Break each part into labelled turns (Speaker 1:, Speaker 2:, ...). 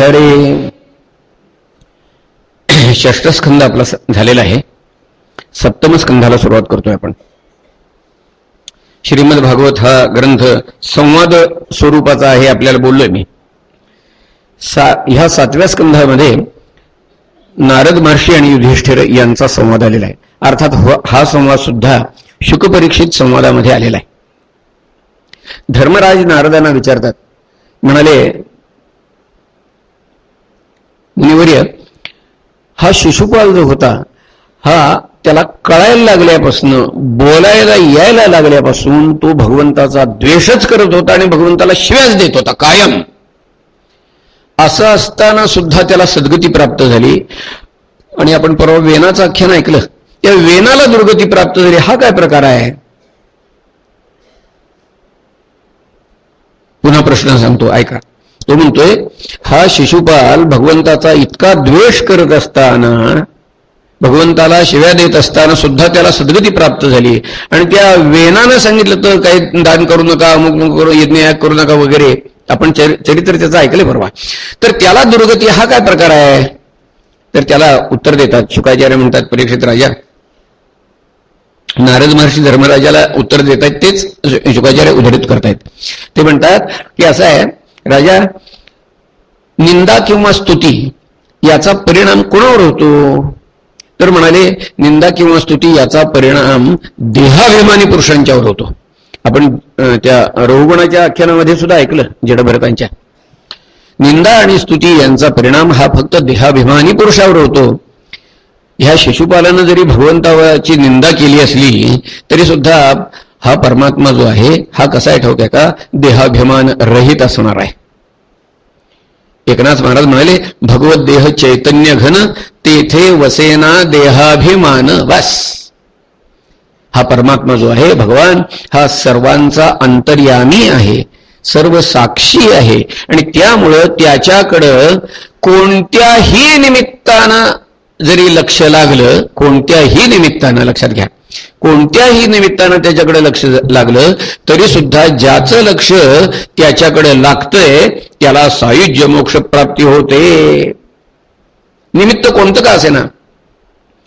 Speaker 1: हरे षष्टस्कंद आपला झालेला आहे. सप्तम स्कंधाला सुरुवात करतोय आपण. श्रीमद भागवत हा ग्रंथ संवाद स्वरूपाचा आहे आपल्याला बोललोय मी. सा ह्या सातव्या स्कंधामध्ये नारद महर्षी आणि युधिष्ठिर यांचा संवाद आलेला आहे. अर्थात हा संवाद सुद्धा शुकपरीक्षित संवादामध्ये आलेला आहे. धर्मराज नारदांना विचारतात. म्हणाले मुनिवर्य हा शिशुपाल जो होता हा त्याला कळायला लागल्यापासून बोलायला यायला लागल्यापासून तो भगवंताचा द्वेषच करत होता आणि भगवंताला शिव्याच देत होता कायम. असं असताना सुद्धा त्याला सद्गती प्राप्त झाली. आणि आपण परवा वेनाचं आख्यान ऐकलं. त्या वेनाला दुर्गती प्राप्त झाली. हा काय प्रकार आहे? पुन्हा प्रश्न सांगतो. ऐका. तो म्हणतोय हा शिशुपाल भगवंताचा इतका द्वेष करत असताना भगवंताला शिव्या देत असताना सुद्धा त्याला सद्गती प्राप्त झाली. आणि त्या वेनानं सांगितलं तर काही दान करू नका अमुक करू यज्ञ करू नका वगैरे. आपण चरित्र त्याचं ऐकले परवा. तर त्याला दुर्गती हा काय प्रकार आहे? तर त्याला उत्तर देतात शुकाचार्य म्हणतात परीक्षित राजा नारद महर्षी धर्मराजाला उत्तर देत आहेत तेच शुकाचार्य उद्धरित करतायत. ते म्हणतात की असं आहे राजा निंदा किंवा स्तुती याचा परिणाम कोणावर होतो? तर म्हणाले निंदा किंवा स्तुती याचा परिणाम देहाभिमानी पुरुषांच्यावर होतो. आपण त्या रोहगुणाच्या आख्यानामध्ये सुद्धा ऐकलं जडभरतांच्या. निंदा आणि स्तुती यांचा परिणाम हा फक्त देहाभिमानी पुरुषावर होतो. ह्या शिशुपालानं जरी भगवंताची निंदा केली असली तरी सुद्धा हा परमात्मा जो आहे हा कसा आहे ठाऊक का? देहाभिमान रहित असणार आहे. एकनाथ महाराज म्हणाले भगवत देह चैतन्य घन तेथे वसेना देहाभिमान वास हा परमात्मा जो आहे भगवान हा सर्वांचा अंतर्यामी आहे सर्व साक्षी आहे आणि त्यामुळं त्याच्याकडं कोणत्याही निमित्तानं जरी लक्ष लागलं कोणत्याही निमित्तानं लक्षात घ्या. कोणत्याही निमित्तानं त्याच्याकडे लक्ष लागलं तरी सुद्धा ज्याचं लक्ष त्याच्याकडे लागतंय त्याला सायुज्य मोक्ष प्राप्ती होते. निमित्त कोणतं का असे ना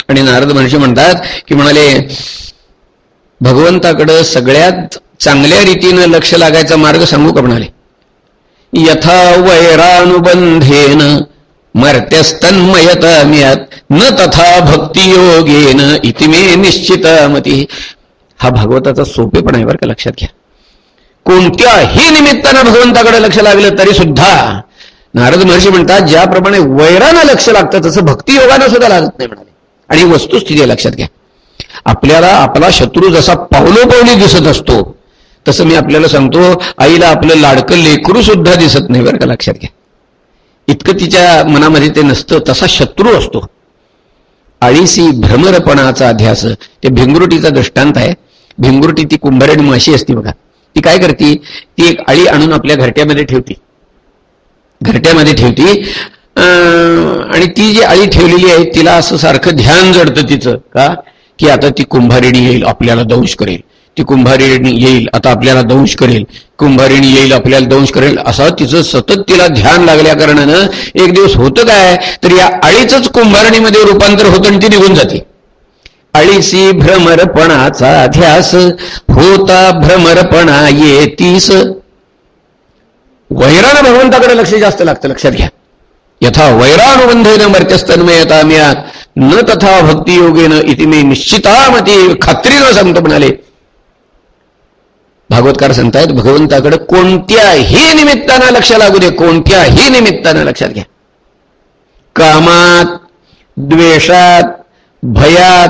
Speaker 1: आणि नारद महर्षी म्हणतात की म्हणाले भगवंताकडं सगळ्यात चांगल्या रीतीनं लक्ष लागायचा मार्ग सांगू का म्हणाले? यथा वैरानुबंधेन मर्त्यस्तन्मयताम्यात। न तथा भक्तियोगेन इतिमे निश्चितमती। हा भागवताचा सोपेपणा आहे बरं का लक्षात घ्या. कोणत्याही निमित्तानं भगवंताकडे लक्ष लागलं तरी सुद्धा नारद महर्षी म्हणतात ज्याप्रमाणे वैरानं लक्ष लागतं तसं भक्तियोगानं सुद्धा लागत नाही म्हणाले. आणि वस्तुस्थिती लक्षात घ्या. आपल्याला आपला शत्रू जसा पावलोपावली दिसत असतो तसं मी आपल्याला सांगतो आईला आपलं लाडकं लेकरू सुद्धा दिसत नाही बरं का लक्षात घ्या. इतकं तिच्या मनामध्ये ते नसतं तसा शत्रू असतो. आळीसी भ्रमरपणाचा अध्यास ते भिंगरुटीचा दृष्टांत आहे. भिंगरुटी ती कुंभारणी माशी असते बघा. ती काय करते? ती एक आळी आणून आपल्या घरट्यामध्ये ठेवते. घरट्यामध्ये ठेवते आणि ती जी आळी ठेवलेली आहे तिला असं सारखं ध्यान जडतं तिचं का? की आता ती कुंभारिणी येईल आपल्याला दंश करेल. ती कुंभारिणी येईल आता आपल्याला दंश करेल. कुंभारिणी येईल आपल्याला दंश करेल असं तिचं सतत तिला ध्यान लागल्या कारणानं एक दिवस होतं काय तर या आळीच कुंभारणीमध्ये रूपांतर होतं आणि ती निघून जाते. आळीसी भ्रमरपणाचा ध्यास होता भ्रमरपणा येतीस. वैरानं भगवंताकडे लक्ष जास्त लागतं लक्षात घ्या. यथा वैरानुबंधेन मर्त्यस्तन्मयताम्यात न तथा भक्तियोगेन इति मे निश्चितामती खात्रीनं सांगतो म्हणाले. भागवतकार सांगतायत भगवंताकडे कोणत्याही निमित्तानं लक्ष लागू दे कोणत्याही निमित्तानं लक्षात घ्या. कामात द्वेषात भयात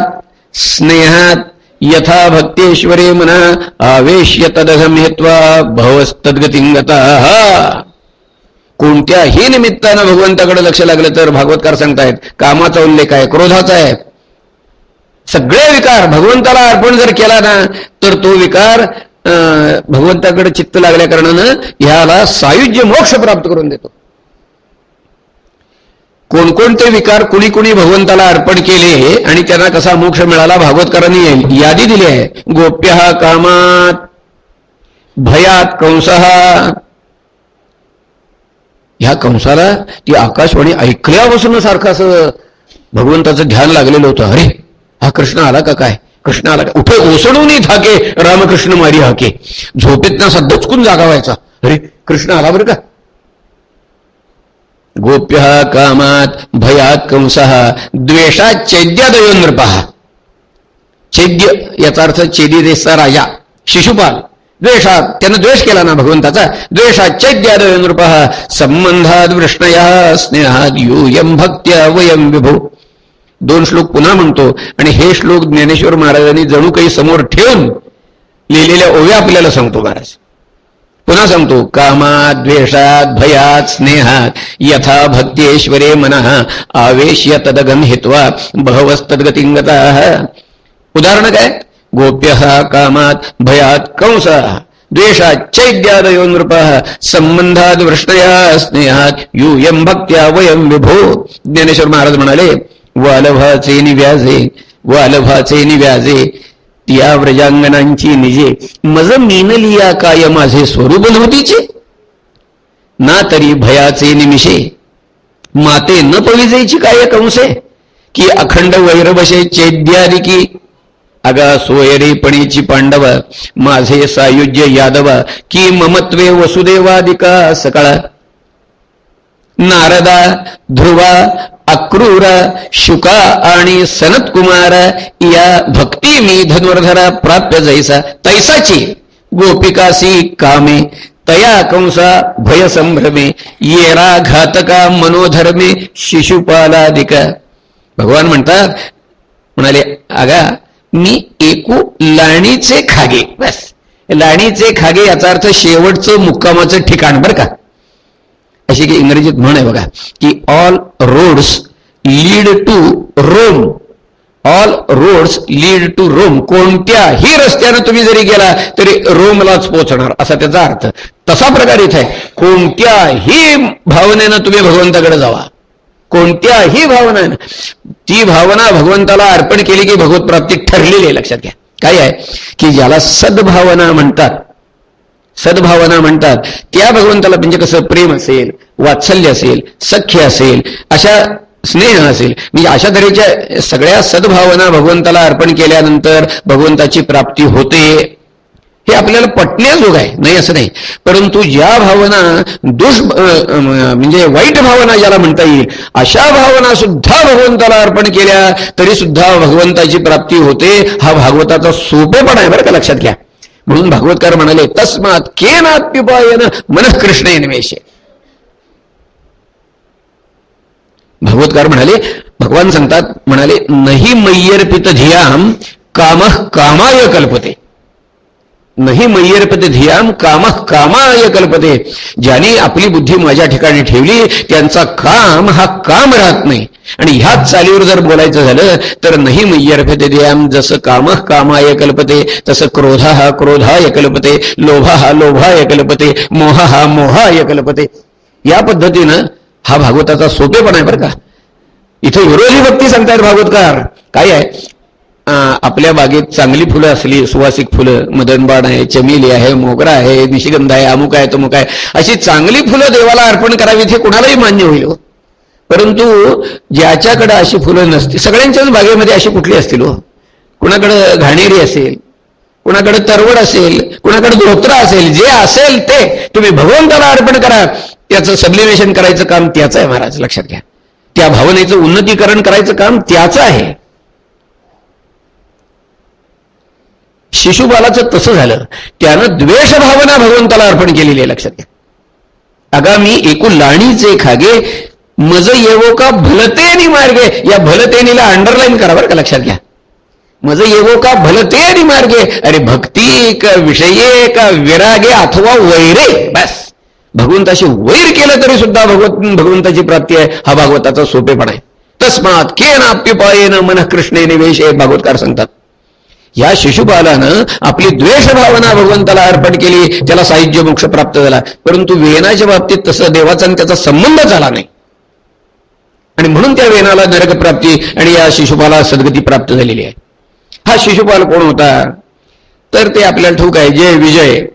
Speaker 1: स्नेहात यथा भक्तेश्वरे मना आवेश्य तदघम हेत्वा भवस्तद्गतिंगता कोणत्याही निमित्तानं भगवंताकडे लक्ष लागलं तर भागवतकार सांगतायत कामाचा उल्लेख आहे क्रोधाचा आहे. सगळे विकार भगवंताला अर्पण जर केला ना तर तो विकार भगवंताकडे चित्त लागल्या कारणानं ह्याला सायुज्य मोक्ष प्राप्त करून देतो. कोणकोणते विकार कुणी कुणी भगवंताला अर्पण केले आणि त्यांना कसा मोक्ष मिळाला भागवतकरांनी यादी दिली आहे. गोप्य कामात भयात कंसहा ह्या कंसाला ती आकाशवाणी ऐकल्यापासून सारखं असं भगवंताचं ध्यान लागलेलं होतं. अरे हा कृष्ण आला का काय? कृष्णाला उठे ओसडूनही थाके रामकृष्ण मारी हाके. झोपेत ना असा दचकून जागा व्हायचा अरे कृष्ण आला बरं का? गोप्य कामात भयात कंसः द्वेषात चैद्यादयो नृपहा चैद्य याचा अर्थ चेदी राजा शिशुपाल. द्वेषात त्यानं द्वेष केला ना भगवंताचा. द्वेषात चैद्यादयो नृपहा संबंधात वृष्णया स्नेहात यूयम भक्त्या वयम विभू. दोन श्लोक पुन्हा म्हणतो आणि हे श्लोक ज्ञानेश्वर महाराजांनी जणू काही समोर ठेवून लिहिलेल्या ओव्या आपल्याला सांगतो महाराज. पुन्हा सांगतो कामात द्वेषात भयात स्नेहात यथा भक्तेश्वरे मन आवेश्य तदगम हित्वा बहवस्तद्गतिंगता उदाहरण काय? गोप्य कामात भयात कंस द्वेषात चैद्यादयो नृप संबंधात वृष्णया स्नेहात यूयम भक्त्या वयम विभो। ज्ञानेश्वर महाराज म्हणाले वालभाचे निव्याजे वालभाचे निव्याजे या व्रजांगणांची निजे. मज मीनलिया काय माझे स्वरूप नव्हतीचे? ना तरी भयाचे निमिषे. माते न पविजेची काय कंसे? की अखंड वैरभशे चैद्यादिकी अगा सोयरेपणीची पांडव माझे सायुज्य यादव की ममत्वे वसुदेवादिका सकाळ? नारदा ध्रुवा अक्रूर शुका आणि सनतकुमार या भक्ती मी धनुर्धरा प्राप्य जैसा तैसाची गोपिकासी कामे तया कंसा भय संभ्रमे येरा घातका मनोधर्मे शिशुपालादिक। भगवान म्हणतात म्हणाले आगा मी एकू लाणीचे खागे. बस. लाणीचे खागे याचा अर्थ शेवटचं मुक्कामाचं ठिकाण बरं का? अशी की इंग्रजीत म्हण आहे बघा की all roads lead to Rome all roads lead to Rome कोणत्याही रस्त्यानं तुम्ही जरी गेला तरी रोमलाच पोहोचणार असा त्याचा अर्थ. तसा प्रकार इथे आहे. कोणत्याही भावनेनं तुम्ही भगवंताकडे जावा. कोणत्याही भावनेनं. ती भावना भगवंताला अर्पण केली की भगवत प्राप्ती ठरलेली आहे लक्षात घ्या. काय आहे? की ज्याला सद्भावना म्हणतात सद्भावना म्हणतात. त्या भगवंताला म्हणजे कसं प्रेम असेल वात्सल्य असेल सख्य असेल अशा स्नेह असेल. म्हणजे अशा तऱ्हेच्या सगळ्या सद्भावना भगवंताला अर्पण केल्यानंतर भगवंताची प्राप्ती होते. हे आपल्याला पटण्याजोग आहे. नाही असं नाही. परंतु ज्या भावना दुष म्हणजे वाईट भावना ज्याला म्हणता येईल अशा भावना सुद्धा भगवंताला अर्पण केल्या तरी सुद्धा भगवंताची प्राप्ती होते. हा भागवताचा सोपेपण आहे बरं का लक्षात घ्या. म्हणून भागवतकार म्हणाले तस्मात केनाप्युपायन मन कृष्ण निमेशे भागवतकार म्हणाले भगवान सांगतात म्हणाले नही मय्यर्पित धियाम काम कामाय कल्पते. नाही मय्यर्पित धियाम काम कामाय कल्पते. ज्यांनी आपली बुद्धी माझ्या ठिकाणी ठेवली त्यांचा काम हा काम राहत नाही. आणि ह्याच चालीवर जर बोलायचं झालं तर नाही मय्यर्पित धियाम जसं काम कामाय कल्पते तसं क्रोध हा क्रोधाय कल्पते लोभा हा लोभाय कल्पते मोह हा मोहाय कल्पते. या पद्धतीनं हा भागवताचा सोपेपण आहे बरं का. इथे विरोधी भक्ती सांगतायत भागवतकार. काय आहे? आपल्या बागेत चांगली फुलं असली सुवासिक फुलं मदनबाण आहे चमेली आहे मोगरा आहे निशिगंध आहे अमुक आहे तमुक आहे अशी चांगली फुलं देवाला अर्पण करावीत हे कुणालाही मान्य होईल हो. परंतु ज्याच्याकडे अशी फुलं नसतील सगळ्यांच्याच बागेमध्ये अशी कुठली असतील हो. कुणाकडं घाणेरी असेल कुणाकडे तरवड असेल कुणाकडे धोत्रा असेल जे असेल ते तुम्ही भगवंताला अर्पण करा. त्याचं सबलिमेशन करायचं काम त्याचं आहे महाराज लक्षात घ्या. त्या भावनेचं उन्नतीकरण करायचं काम त्याचं आहे. शिशुबालाचं तसं झालं त्यानं द्वेष भावना भगवंताला अर्पण केलेली आहे लक्षात घ्या. अगा मी एकूण लाणीचे खागे मज येवो का भलतेनी मार्गे या भलतेनीला अंडरलाईन करा बरं का लक्षात घ्या. मज येवो का भलतेनी मार्गे अरे भक्ती का विषये का विरागे अथवा वैरे बस. भगवंताशी वैर केलं तरी सुद्धा भगवत भगवंताची प्राप्ती आहे हा भागवताचा सोपेपण आहे. तस्मात के नाप्युपायेन मन कृष्णे निवेश भागवतकार सांगतात. या शिशुपालानं आपली द्वेष भावना भगवंताला अर्पण केली त्याला साहित्य मोक्ष प्राप्त झाला. परंतु वेनाच्या बाबतीत तसं देवाचा आणि त्याचा संबंध झाला नाही. आणि म्हणून त्या वेनाला नरक प्राप्ती आणि या शिशुपाला सद्गती प्राप्त झालेली आहे. हा शिशुपाल कोण होता? तर ते आपल्याला ठोक आहे जय विजय.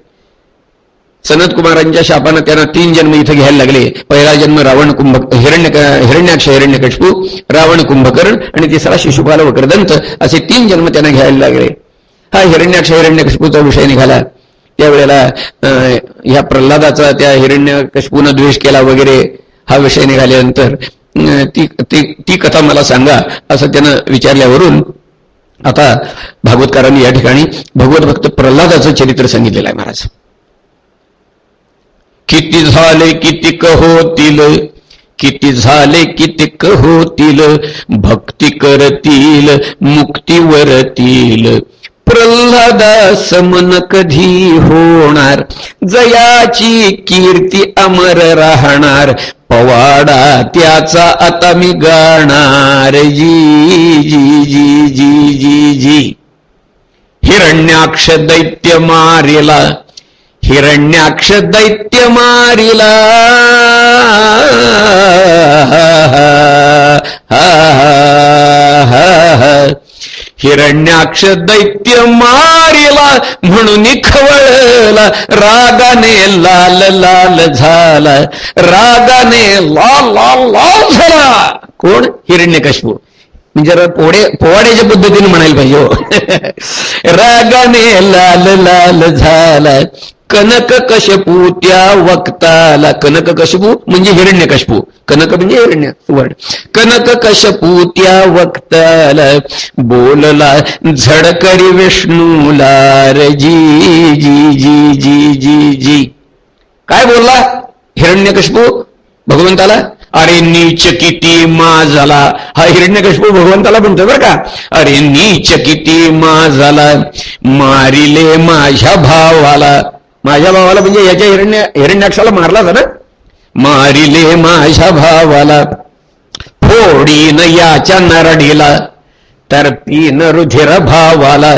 Speaker 1: सनत कुमारांच्या शापानं त्यांना तीन जन्म इथं घ्यायला लागले. पहिला जन्म रावण कुंभ हिरण्य हिरण्याक्ष हिरण्यकशपू रावण कुंभकर्ण आणि तिसरा शिशुपाल वक्रदंत असे तीन जन्म त्यांना घ्यायला लागले. हा हिरण्याक्ष हिरण्यकशपूचा विषय निघाला. त्यावेळेला ह्या प्रल्हादाचा त्या हिरण्यकशपूनं द्वेष केला वगैरे हा विषय निघाल्यानंतर ती ती कथा मला सांगा असं त्यानं विचारल्यावरून आता भागवतकारांनी या ठिकाणी भगवत भक्त प्रल्हादाचं चरित्र सांगितलेलं आहे महाराज. किती झाले कितीक होतील किती झाले कितीक होतील भक्ती करतील मुक्तीवरतील प्रल्हादा समन कधी होणार? जयाची कीर्ती अमर राहणार. पवाडा त्याचा आता मी गाणार. जी जी जी जी जी जी. हिरण्याक्ष दैत्य मारिला हिरण्याक्ष दैत्य मारिला. हिरण्याक्ष दैत्य मारिला म्हणून खवळला रागाने लाल लाल झाला. रागाने लाल लाल लाल झाला. कोण? हिरण्यकशपू म्हणजे पोडे पोवाड्याच्या पद्धतीने म्हणायला पाहिजे हो. रागाने लाल लाल झाला. कनक कशपू त्या वक्ताला कनक कशपू म्हणजे हिरण्य कशपू. कनक म्हणजे हिरण्य वर्ड कनक कशपू त्या वक्ताला बोलला झडकरी विष्णूला जी जी जी जी जी जी. काय बोलला? हिरण्यकशपू भगवंताला? अरे नीच किती झाला हा हिरण्यकशपू भगवंताला म्हणतो बरं का. अरे नीच किती झाला मारिले माझ्या भावाला. माझ्या भावाला म्हणजे याच्या हिरण्य हिरण्याक्षाला मारला ना? मारिले माझ्या भावाला. फोडीन याच्या नरडीला. तर पीन रुधिर भावाला.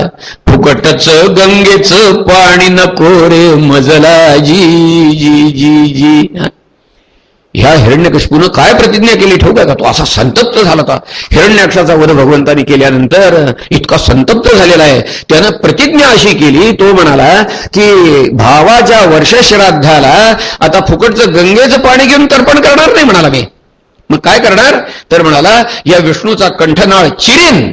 Speaker 1: फुकटच गंगेच पाणी नको रे मजला. जी जी जी जी. ह्या हिरण्यकशपूनं काय प्रतिज्ञा केली? ठेवू का? तो असा संतप्त झाला होता? हिरण्याक्षाचा वध भगवंतानी केल्यानंतर इतका संतप्त झालेला आहे. त्यानं प्रतिज्ञा अशी केली तो म्हणाला की भावाच्या वर्षश्राद्धाला आता फुकटचं गंगेचं पाणी घेऊन तर्पण करणार नाही म्हणाला मी. मग काय करणार? तर म्हणाला या विष्णूचा कंठनाळ चिरीन.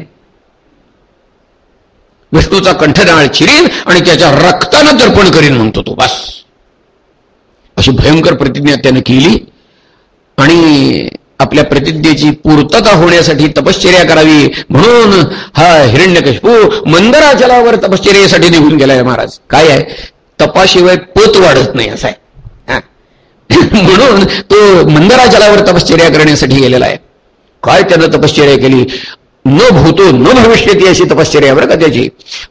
Speaker 1: विष्णूचा कंठनाळ चिरीन आणि त्याच्या रक्तानं तर्पण करीन म्हणतो तो. बस. अशी भयंकर प्रतिज्ञा त्यानं केली. आणि आपल्या प्रतिज्ञेची पूर्तता होण्यासाठी तपश्चर्या करावी म्हणून हा हिरण्यकशपू मंदराचलावर तपश्चर्यासाठी निघून गेलाय महाराज. काय आहे? तपाशिवाय पोत वाढत नाही असाय आहे. म्हणून तो मंदराचलावर तपश्चर्या करण्यासाठी गेलेला आहे. काय त्यानं तपश्चर्या केली? न भूतो न भविष्यती अशी तपश्चर्या बरं का त्याची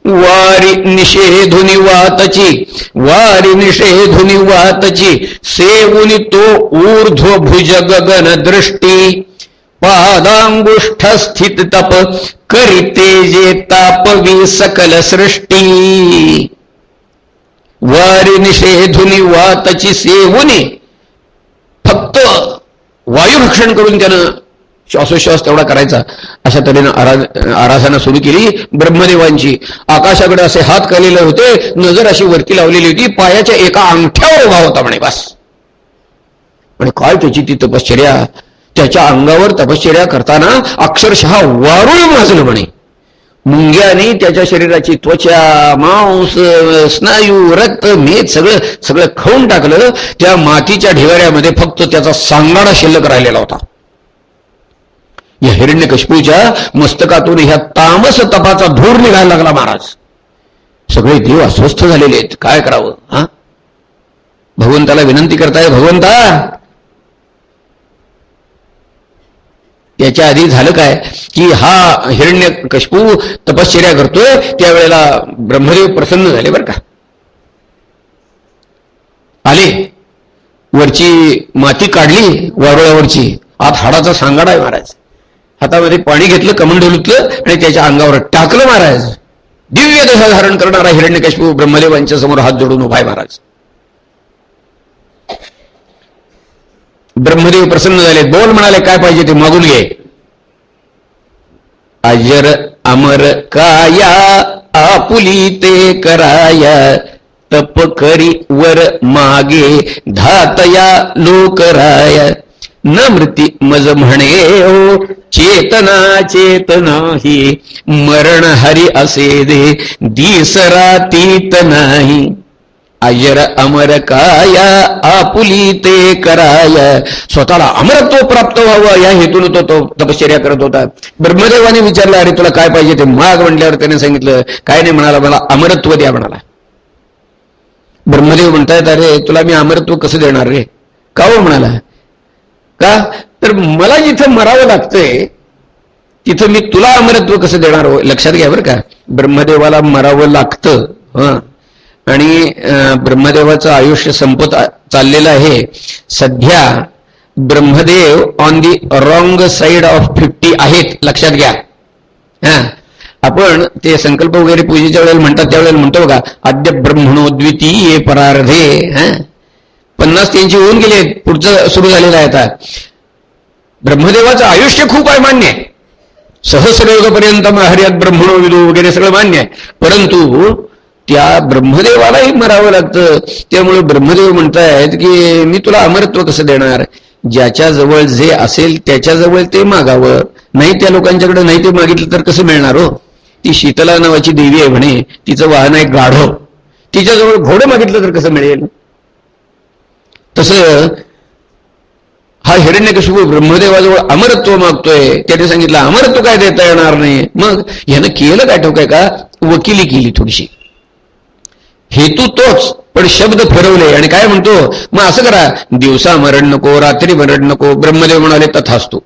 Speaker 1: वारी निषेधुनी वातची वारी निषेधुनी वातची सेवुनी तो ऊर्ध्व भुज गगन दृष्टी. पादांगुष्ठ स्थित तप करिते जे तापवी सकल सृष्टी. वारी निषेधुनी वातची सेवुनी फक्त वायुभक्षण करून त्यानं श्वासोश्वास तेवढा करायचा. अशा तऱ्हेनं आराधना सुरू केली. ब्रह्मदेवांची. आकाशाकडे असे हात कलेले होते. नजर अशी वरती लावलेली होती. पायाच्या एका अंगठ्यावर उभा होता म्हणे बस. म्हणे काय त्याची ती तपश्चर्या? त्याच्या अंगावर तपश्चर्या करताना अक्षरशः वारुळ माजलं म्हणे. मुंग्याने त्याच्या शरीराची त्वचा मांस स्नायू रक्त मेद सगळं सगळं खाऊन टाकलं. त्या मातीच्या ढिगाऱ्यामध्ये फक्त त्याचा सांगाडा शिल्लक राहिलेला होता. या हिरण्यकशपूच्या मस्तकातून ह्या तामस तपाचा धूर निघायला लागला महाराज. सगळे देव अस्वस्थ झालेले आहेत. काय करावं हा? भगवंताला विनंती करताय भगवंता! त्याच्या आधी झालं काय की हा हिरण्य कशपू तपश्चर्या करतोय त्यावेळेला ब्रह्मदेव प्रसन्न झाले बरं का. आले. वरची माती काढली वारुळावरची. आत हाडाचा सांगाडा आहे महाराज. हातामध्ये पाणी घेतलं कमंडलूतलं आणि त्याच्या अंगावर टाकलं महाराज. दिव्य दशा धारण करणारा हिरण्यकश्यप ब्रह्मदेवांच्या समोर हात जोडून उभाय महाराज. ब्रह्मदेव प्रसन्न झाले. बोल म्हणाले काय पाहिजे ते मागून घे. अजर अमर काया आपुली ते कराया तप करी वर मागे धातया लोकराया न मृती मज म्हणे ओ चेतना ही मरण हरी असे दे दिसरातीत नाही. अजर अमर काया आपुली ते कराया. स्वतःला अमरत्व प्राप्त व्हावं या हेतून तो तो तपश्चर्या करत होता. ब्रह्मदेवाने विचारलं अरे तुला काय पाहिजे? ते माग म्हटल्यावर त्याने सांगितलं काय नाही म्हणाला मला अमरत्व द्या म्हणाला. ब्रह्मदेव म्हणतायत अरे तुला मी अमरत्व कसं देणार रे? का हो म्हणाला. का? तर मला जिथं मरावं लागतंय तिथं मी तुला अमरत्व कसं देणार हो? लक्षात घ्या बरं का. ब्रह्मदेवाला मरावं लागतं हं. आणि ब्रह्मदेवाचं आयुष्य संपत चाललेलं आहे. सध्या Brahmadev on the wrong side of fifty आहेत लक्षात घ्या. हा. आपण ते संकल्प वगैरे पूजेच्या वेळेला म्हणतात त्यावेळेला म्हणतो बघा आद्य ब्रह्मणो द्वितीय परार्धे हा. पन्नास त्यांची होऊन गेले पुढचं सुरू झालेलं आहे आता. ब्रह्मदेवाचं आयुष्य खूप आहे मान्य. आहे सहस्रयोगपर्यंत हरियात ब्रह्मणो विदू वगैरे सगळं मान्य आहे. परंतु त्या ब्रह्मदेवालाही मरावं लागतं. त्यामुळे ब्रह्मदेव म्हणतायत की मी तुला अमरत्व कसं देणार? ज्याच्या जवळ जे असेल त्याच्याजवळ ते मागावं. नाही त्या लोकांच्याकडे नाही ते मागितलं तर कसं मिळणार हो? ती शीतला नावाची देवी आहे म्हणे. तिचं वाहन आहे गाढव. तिच्याजवळ घोडं मागितलं तर कसं मिळेल? तसं हा हिरण्यकशिपू ब्रह्मदेवाजवळ अमरत्व मागतोय. त्याने सांगितलं अमरत्व काय देता येणार नाही? मग यानं केलं काय ठोकाय का? वकिली केली थोडीशी. हेतू तोच पण शब्द फरवले. आणि काय म्हणतो? मग असं करा दिवसा मरण नको रात्री मरण नको ब्रह्मदेव म्हणाले तथास्तू.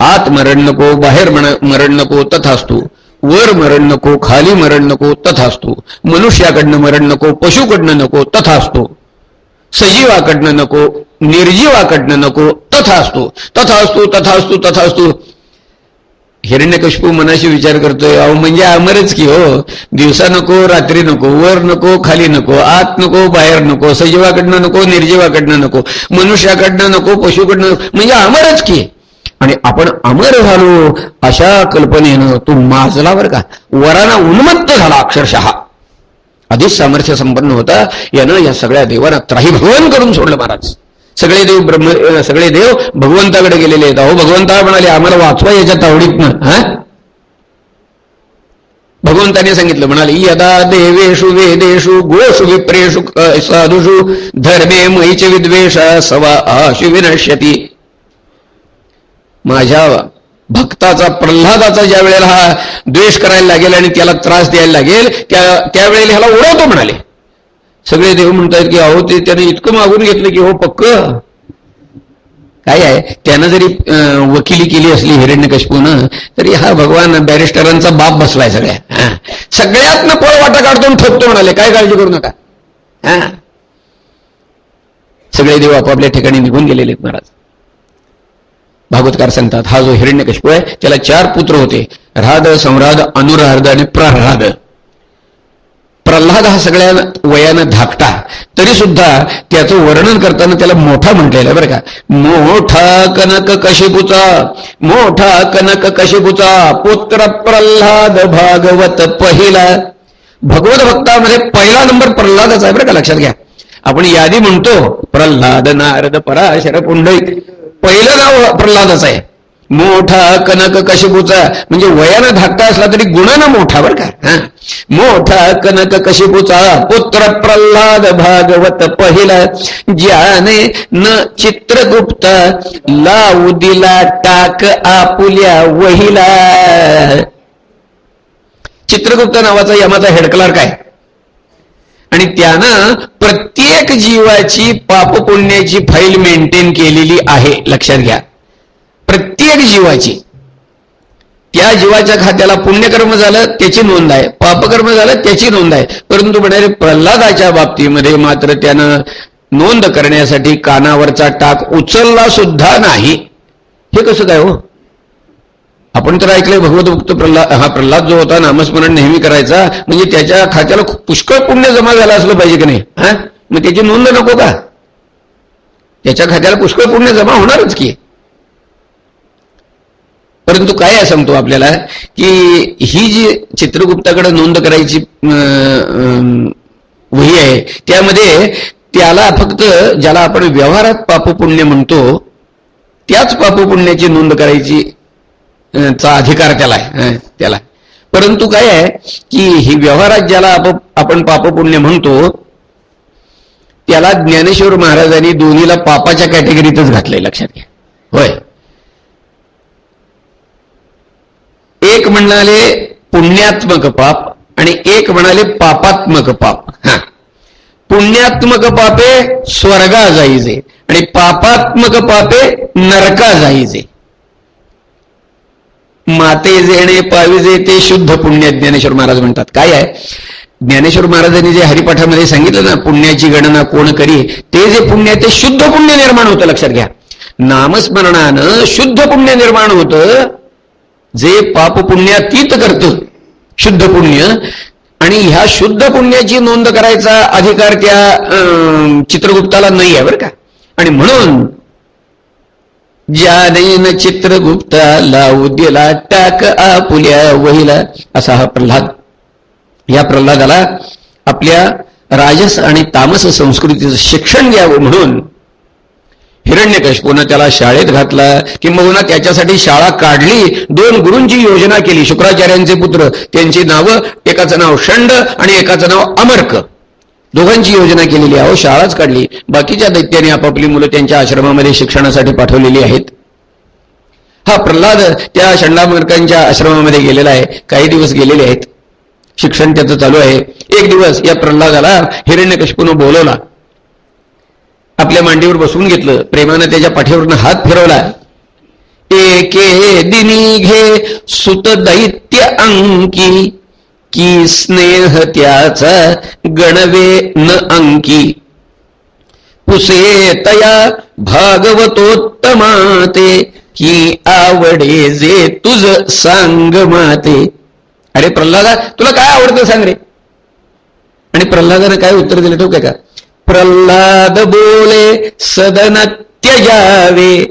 Speaker 1: आत मरण नको बाहेर मरण नको तथास्तू. वर मरण नको खाली मरण नको तथास्तू. मनुष्याकडनं मरण नको पशुकडनं नको तथास्तू. सजीवाकडनं नको निर्जीवाकडनं नको तथा असतो तथा असतो तथा असतो तथा असतो हिरण्यकशपू मनाशी विचार करतोय अहो म्हणजे अमरच की हो. दिवसा नको रात्री नको वर नको खाली नको आत नको बाहेर नको सजीवाकडनं नको निर्जीवाकडनं नको मनुष्याकडनं नको पशुकडनं म्हणजे अमरच की. आणि आपण अमर झालो अशा कल्पनेनं तू माजला बरं का वराना उन्मत्त झाला अक्षरशः. आधीच सामर्थ्य संपन्न होता. यानं या सगळ्या देवांना त्राही करून सोडलं महाराज. सगळे देव ब्रह्म सगळे देव भगवंताकडे गेलेले आहेत. अहो भगवंता म्हणाले आम्हाला वाचवा याच्या तावडीतनं हा? भगवंताने सांगितलं म्हणाले यदा देवेशु वेदेशु गोषु विप्रेषु साधुषु धर्मे मैच विद्वेष सवा आशु विनश्यती. माझ्या भक्ताचा प्रल्हादाचा ज्या वेळेला हा द्वेष करायला लागेल आणि त्याला त्रास द्यायला लागेल त्या त्यावेळेला ह्याला उडवतो म्हणाले. सगळे देव म्हणतात की अहो ते त्याने इतकं मागून घेतलं की हो पक्क. काय आहे? त्यानं जरी वकिली केली असली हिरण्यकशपून तरी हा भगवान बॅरिस्टरांचा बाप बसलाय सगळ्या. सगळ्यातनं पळ वाटा काढतो ठोकतो म्हणाले. काय काळजी करू नका. हा. सगळे देव आपापल्या ठिकाणी निघून गेलेले महाराज. भागवतकार सांगतात हा जो हिरण्यकशपू आहे त्याला चार पुत्र होते राध सम्राद अनुराध आणि प्रह्लाद. प्रल्हाद हा सगळ्या वयानं धाकटा तरी सुद्धा त्याचं वर्णन करताना त्याला मोठा म्हटलेला आहे बरं का. मोठा कनक कशिपुचा मोठा कनक कशिपुचा पुत्र प्रल्हाद भागवत पहिला. भगवत भक्तामध्ये पहिला नंबर प्रल्हादाचा आहे बरं का लक्षात घ्या. आपण यादी म्हणतो प्रल्हाद नारद पराशर पुंडई पहिलं नाव प्रल्हादच आहे. मोठा कनक कशिपूचा म्हणजे वयानं धाकटा असला तरी गुणानं मोठा बर का? मोठा कनक कशिपूचा पुत्र प्रल्हाद भागवत पहिला ज्याने न चित्रगुप्त लावू दिला टाक आपुल्या वहिला. चित्रगुप्त नावाचा यमाचा हेडकलार काय आणि त्यानं प्रत्येक जीवाची पाप पुण्याची फाईल मेंटेन केलेली आहे. लक्षात घ्या. प्रत्येक जीवाची. त्या जीवाच्या खात्याला पुण्यकर्म झालं त्याची नोंद आहे. पापकर्म झालं त्याची नोंद आहे. परंतु म्हणाले प्रल्हादाच्या बाबतीमध्ये मात्र त्यानं नोंद करण्यासाठी कानावरचा टाक उचलला सुद्धा नाही. हे कसं काय हो? आपण तर ऐकलंय भगवत भक्त प्रल्हाद हा प्रल्हाद जो होता नामस्मरण नेहमी करायचा. म्हणजे त्याच्या खात्याला पुष्कळ पुण्य जमा झालं असलं पाहिजे की नाही हा? मग त्याची नोंद नको का? त्याच्या खात्याला पुष्कळ पुण्य जमा होणारच की. परंतु काय सांगतो आपल्याला की ही जी चित्रगुप्ताकडे नोंद करायची वही आहे त्यामध्ये त्याला फक्त ज्याला आपण व्यवहारात पापपुण्य म्हणतो त्याच पापपुण्याची नोंद करायची चा अधिकार त्याला आहे त्याला परंतु काय आहे की ही व्यवहारात ज्याला आपण पापपुण्य म्हणतो त्याला ज्ञानेश्वर महाराजांनी दोन्हीला पापाच्या कॅटेगरीतच घातलंय लक्षात घ्या. होय. एक म्हणाले पुण्यात्मक पाप आणि एक म्हणाले पापात्मक पाप. हा. पुण्यात्मक पापे स्वर्गा जाईजे आणि पापात्मक पापे नरका जाईजे माते जेणे पाविजे ते शुद्ध पुण्य ज्ञानेश्वर महाराज म्हणतात. काय आहे? ज्ञानेश्वर महाराजांनी जे हरिपाठामध्ये सांगितलं ना पुण्याची गणना कोण करी ते जे पुण्य ते शुद्ध पुण्य निर्माण होतं लक्षात घ्या. नामस्मरणानं शुद्ध पुण्य निर्माण होतं. जे पाप पुण्यातीत करतं शुद्ध पुण्य आणि ह्या शुद्ध पुण्याची नोंद करायचा अधिकार त्या चित्रगुप्ताला नाही आहे बरं का. आणि म्हणून ज्यानेन चित्रगुप्ताला लावू दिला टाक आपुल्या वहिला असा हा प्रल्हाद. या प्रल्हादाला आपल्या राजस आणि तामस संस्कृतीचं शिक्षण द्यावं म्हणून हिरण्यकशपूनं त्याला शाळेत घातला किंबहुना त्याच्यासाठी शाळा काढली दोन गुरूंची योजना केली शुक्राचार्यांचे पुत्र त्यांची नावं एकाचं नाव षंड आणि एकाचं नाव अमर्क. दोघांची योजना केलेली आहे. शाळाच काढली. बाकीच्या दैत्याने आपापली मुलं त्यांच्या आश्रमामध्ये शिक्षणासाठी पाठवलेली आहेत. हा प्रल्हाद त्या षंडामरकांच्या आश्रमामध्ये गेलेला आहे. काही दिवस गेलेले आहेत. शिक्षण त्याचं चालू आहे. एक दिवस या प्रल्हादाला हिरण्यकशपूनं बोलवला. आपल्या मांडीवर बसवून घेतलं. प्रेमानं त्याच्या पाठीवरनं हात फिरवला. एके दिनी घे सुत दैत्य अंकी. की स्नेह त्याचा गणवे न अंकी. पुसे तया भागवतोत्तमाते की आवडे जे तुझ सांग माते. अरे प्रल्हादा तुला काय आवडतं सांग रे? आणि प्रल्हादानं काय उत्तर दिलं ठोक का? प्रल्हाद बोले सदन त्यजावे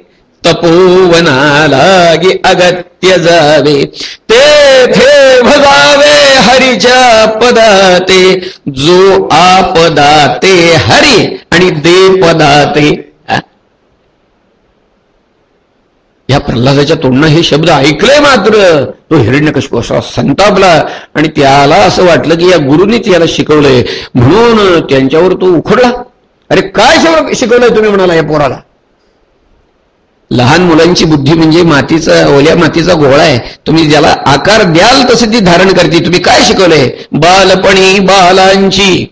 Speaker 1: तपोवनालागी अगत्य जावे. तेथे भगावे हरीच्या पदाते जो आपदाते हरी आणि दे पदाते. या प्रल्हादाच्या तोंडनं हे शब्द ऐकले मात्र. तो हिरण्यकशपू असा संतापला आणि त्याला असं वाटलं की या गुरुनीच याला शिकवलंय. म्हणून त्यांच्यावर तो उखडला. अरे काय शिकवलंय तुम्ही म्हणाला या पोराला? लहान मुलांची बुद्धी म्हणजे मातीचा ओल्या मातीचा गोळा आहे. तुम्ही ज्याला आकार द्याल तसे ती धारण करते. तुम्ही काय शिकवलंय? बालपणी बालांची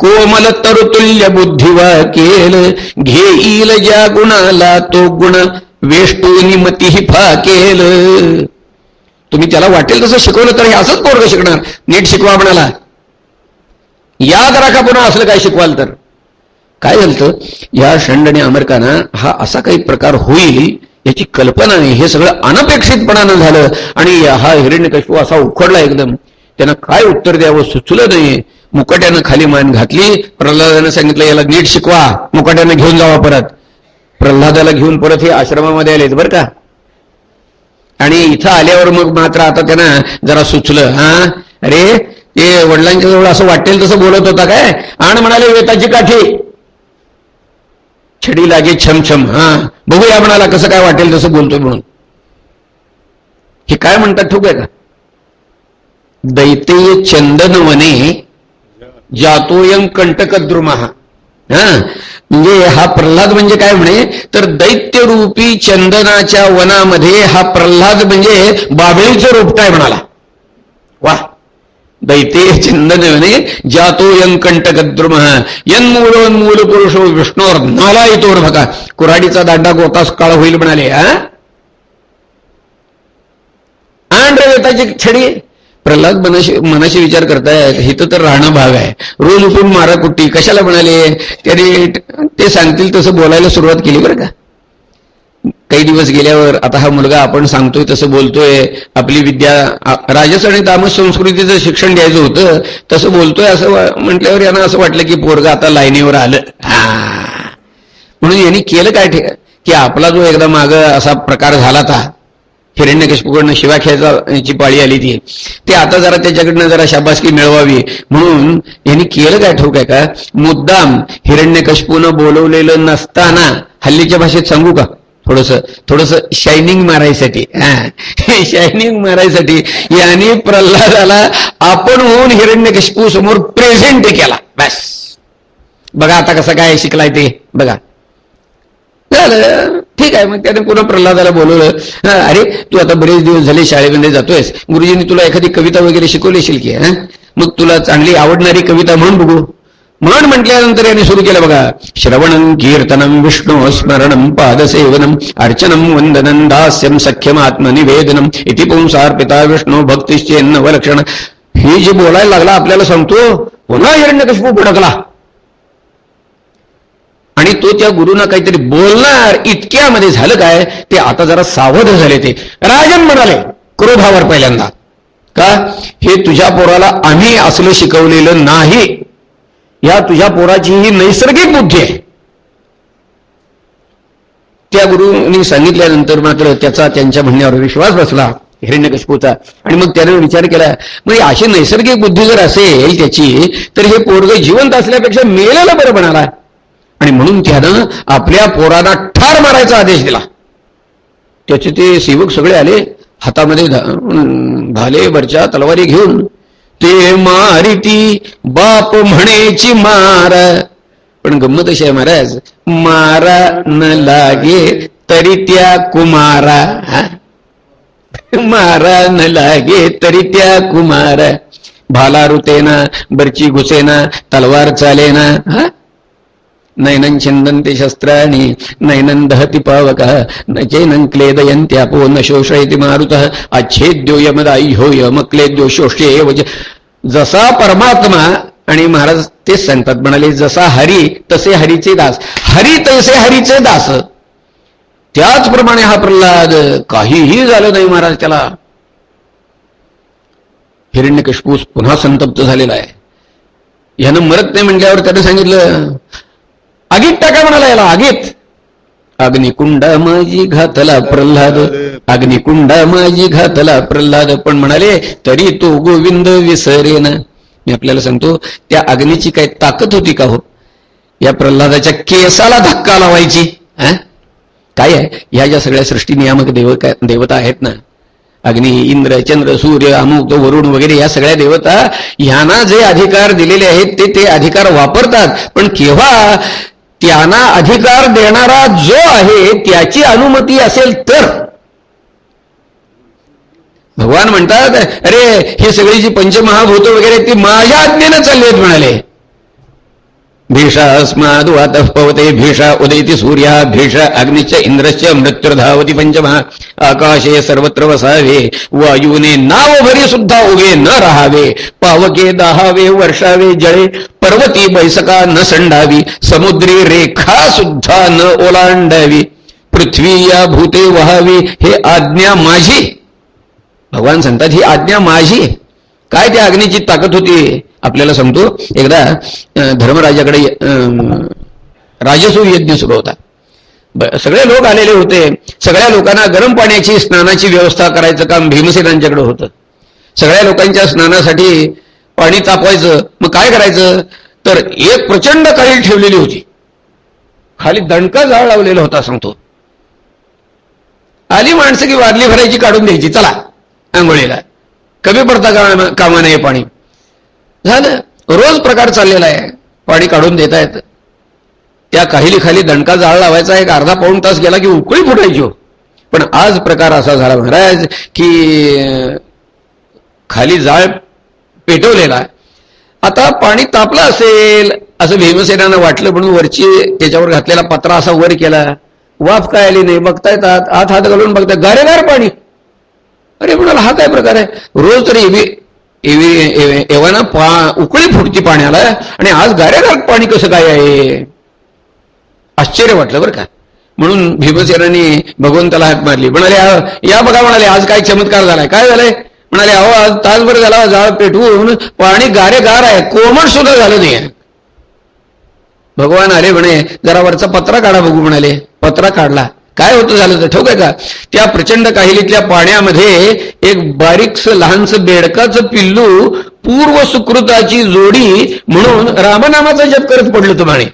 Speaker 1: कोमल तरुतुल्य बुद्धिवा केल. घेईल ज्या गुणाला तो गुण वेष्टोनी मती फाकेल तुम्ही त्याला वाटेल तसं शिकवलं तर हे असंच पोरग शिकणार. नीट शिकवा म्हणाला. याद राखा पुन्हा असलं काय शिकवाल तर. काय झालं या षंडणी अमेरिकानं हा असा काही प्रकार होईल याची कल्पना नाही. हे सगळं अनपेक्षितपणानं झालं आणि हा हिरण्यकशपू असा उखडला एकदम. त्यानं काय उत्तर द्यावं सुचलं नाही मुकाट्यानं खाली मान घातली. प्रल्हादानं सांगितलं याला नीट शिकवा. मुकाट्यानं घेऊन जावा परत. प्रल्हादाला घेऊन परत हे आश्रमामध्ये आलेत बरं का? आणि इथं आल्यावर मग मात्र आता त्यांना जरा सुचलं हा? अरे ते वडिलांच्या जवळ असं वाटेल तसं बोलत होता काय? आण म्हणाले वेताची काठी. छडी लागे छमछम हा. बघूया म्हणाला कसं काय वाटेल तसं बोलतोय म्हणून. हे काय म्हणतात ठोक आहे का? दैतेय चंदनवने जातोयम कंटकद्रुमहा हा. म्हणजे हा प्रल्हाद म्हणजे काय म्हणे? तर दैत्यरूपी चंदनाच्या वनामध्ये हा प्रल्हाद म्हणजे बाबळीचं रोपटाय म्हणाला? वा. दैते चंदन म्हणे जातो यंकंटकद्रुम यन्मूलोन्मूल पुरुष विष्णोर नाला येतोर भका कुऱ्हाडीचा दांडा गोतास काळ होईल म्हणाले आंड्रवेताची छडी? प्रल्हाद मनाशी मनाशी विचार करतायत हिथं तर राहणं भाग आहे. रोज उठून मारा कुट्टी कशाला म्हणाले? त्याने ते सांगतील तसं बोलायला सुरुवात केली बरं का? काही दिवस गेल्यावर आता हा मुलगा आपण सांगतोय तसं बोलतोय. आपली विद्या राजस आणि तामस संस्कृतीचं शिक्षण द्यायचं होतं तसं बोलतोय असं म्हटल्यावर यांना असं वाटलं की पोरग आता लाईनीवर आलं. म्हणून यांनी केलं काय की आपला जो एकदा माग असा प्रकार झाला होता हिरण्यकशपूकडनं शिवा खेळाची पाळी आली ती ते आता जरा त्याच्याकडनं जरा शाबासकी मिळवावी. म्हणून यांनी केलं काय ठोक आहे का? मुद्दाम हिरण्यकशपूनं बोलवलेलं नसताना हल्लीच्या भाषेत सांगू का? थोडस थोडस शायनिंग मारायसाठी. शायनिंग मारायसाठी यांनी प्रल्हादाला आपण होऊन हिरण्यकशपू समोर प्रेझेंट केला. बस. बघा आता कसं काय शिकलाय ते. बघा. झालं. ठीक आहे. मग त्याने पुन्हा प्रल्हादाला बोलवलं. अरे तू आता बरेच दिवस झाले शाळेमध्ये जातोयस. गुरुजींनी तुला एखादी कविता वगैरे शिकवली असेल की मग तुला चांगली आवडणारी कविता म्हणून बघू. म्हणून म्हटल्यानंतर यांनी सुरू केलं बघा. श्रवणं कीर्तनं विष्णू स्मरणं पादसेवनं अर्चनं वंदनं दास्यम सख्यम आत्मनिवेदनम इति पुंसार्पिता विष्णू भक्तिश्चेन्नवलक्षण. हे जे बोलायला लागला आपल्याला सांगतो पुन्हा हिरण्यकशपू भडकला आणि तो त्या गुरुना काहीतरी बोलणार इतक्यामध्ये झालं काय ते आता जरा सावध झाले ते. राजन म्हणाले क्रोधावर पहिल्यांदा का? हे तुझ्या पोराला आम्ही असलं शिकवलेलं नाही. या तुझ्या पोराची ही नैसर्गिक बुद्धी आहे. त्या गुरुनी सांगितल्यानंतर मात्र त्याचा त्यांच्या म्हणण्यावर विश्वास बसला हिरण्यकशपूचा. आणि मग त्याने विचार केला मग अशी नैसर्गिक बुद्धी जर असेल त्याची तर हे पोरग जिवंत असल्यापेक्षा मेलेलं बरं म्हणाला आणि म्हणून त्यानं आपल्या पोराला ठार मारायचा आदेश दिला. त्याचे ते सेवक सगळे आले हातामध्ये भाले वरच्या तलवारी घेऊन. ते मारिती बाप म्हणेची मार. पण गंमत अशी आहे महाराज मारा न लागे तरी त्या कुमारा. मारा न लागे तरी त्या कुमार. भाला रुतेना बरची घुसेना तलवार चालेना हा? नैनं छिन्दन्ति शस्त्राणि नैनं दहति पावकः न चैनं क्लेदयन्त्यापो न शोषयति मारुतः अच्छेद्यो यमदाह्यो यमक्लेद्यो शोष्य जसा परमात्मा आणि महाराज तेच सांगतात म्हणाले जसा हरी तसे हरीचे दास। हरी तसे हरीचे दास। त्याचप्रमाणे हा प्रल्हाद काहीही झालं नाही महाराज त्याला। हिरण्यकशपूस पुन्हा संतप्त झालेला आहे। यानं मरत नाही म्हटल्यावर त्याने सांगितलं आगीत टाका म्हणाला याला आगीत. अग्निकुंड माझी घातला प्रल्हाद. अग्निकुंड माझी घातला प्रल्हाद. पण म्हणाले तरी तो गोविंद विसरेन. मी आपल्याला सांगतो त्या अग्नीची काय ताकद होती का हो? या प्रल्हादाच्या केसाला धक्का लावायची काय आहे? ह्या ज्या सगळ्या सृष्टी नियामक देव देवता आहेत ना अग्नी इंद्र चंद्र सूर्य अमुक वरुण वगैरे या सगळ्या देवता ह्यांना जे अधिकार दिलेले आहेत ते ते अधिकार वापरतात. पण केव्हा त्यांना अधिकार देणारा जो आहे त्याची अनुमती असेल तर. भगवान म्हणतात अरे ही सगळी जी पंचमहाभूत वगैरे ती माझ्या आज्ञेनं चालली आहेत म्हणाले. भीषा अस्माद वातः पवते भीषा उदयती सूर्या भीषा अग्निश्च इंद्रश्च मृत्युर्धावती पंचमहा आकाशे सर्वत्र वसावे वायुने नाव भरी सुद्धा उगे न राहावे। पावके दाहावे वर्षावे जळे पर्वती बैसका न संडावी। समुद्री रेखा सुद्धा न ओलांडावी। पृथ्वी या भूते वहावी हे आज्ञा माझी। भगवान सांगतात ही आज्ञा माझी काय त्या अग्नीची ताकद होती? आपल्याला सांगतो. एकदा धर्मराजाकडे राजसूय यज्ञ सुरू होता. सगळे लोक आलेले होते. सगळ्या लोकांना गरम पाण्याची स्नानाची व्यवस्था करायचं काम भीमसेनांच्याकडे होतं. सगळ्या लोकांच्या स्नानासाठी पाणी तापवायचं. मग काय करायचं? तर एक प्रचंड काळी ठेवलेली होती. खाली दणका जाळ लावलेला होता सांगतो. आली माणसं की वादली भरायची काढून द्यायची. चला आंघोळीला. कमी पडता कामा नये पाणी? झालं. रोज प्रकार चाललेला आहे. पाणी काढून देत आहेत त्या काहीली खाली दणका जाळ लावायचा एक अर्धा पाऊण तास गेला की उकळी फुटायची हो. पण आज प्रकार असा झाला महाराज की खाली जाळ पेटवलेला आता पाणी तापलं असेल असं भीमसेनानं वाटलं म्हणून वरची त्याच्यावर घातलेला पत्रा असा वर केला. वाफ काय आली नाही? बघता येतात आत हात घालून बघताय गारेगार पाणी. अरे म्हणाला हा काय प्रकार आहे? रोज तरी एव्हा पा उकळी फुटती पाण्याला आणि आज गारेगार पाणी कसं काय आहे? आश्चर्य वाटलं बरं का. म्हणून भीमसेनाने भगवंताला हात मारली. म्हणाले या बघा म्हणाले आज काय चमत्कार झालाय. काय झालंय? म्हणाले अहो आज तासभर झाला जाळ पेटवून पाणी गारे गार आहे. कोमट सुद्धा झालं नाही भगवान आले म्हणे जरा वरचा पत्रा काढा बघू म्हणाले. पत्रा काढला. काय होतं झालं तर ठोक का? त्या प्रचंड काहिलीतल्या पाण्यामध्ये एक बारीकस लहानस बेडकाचं पिल्लू पूर्व सुकृताची जोडी म्हणून रामनामाचा जप करत पडलं तुम्हाला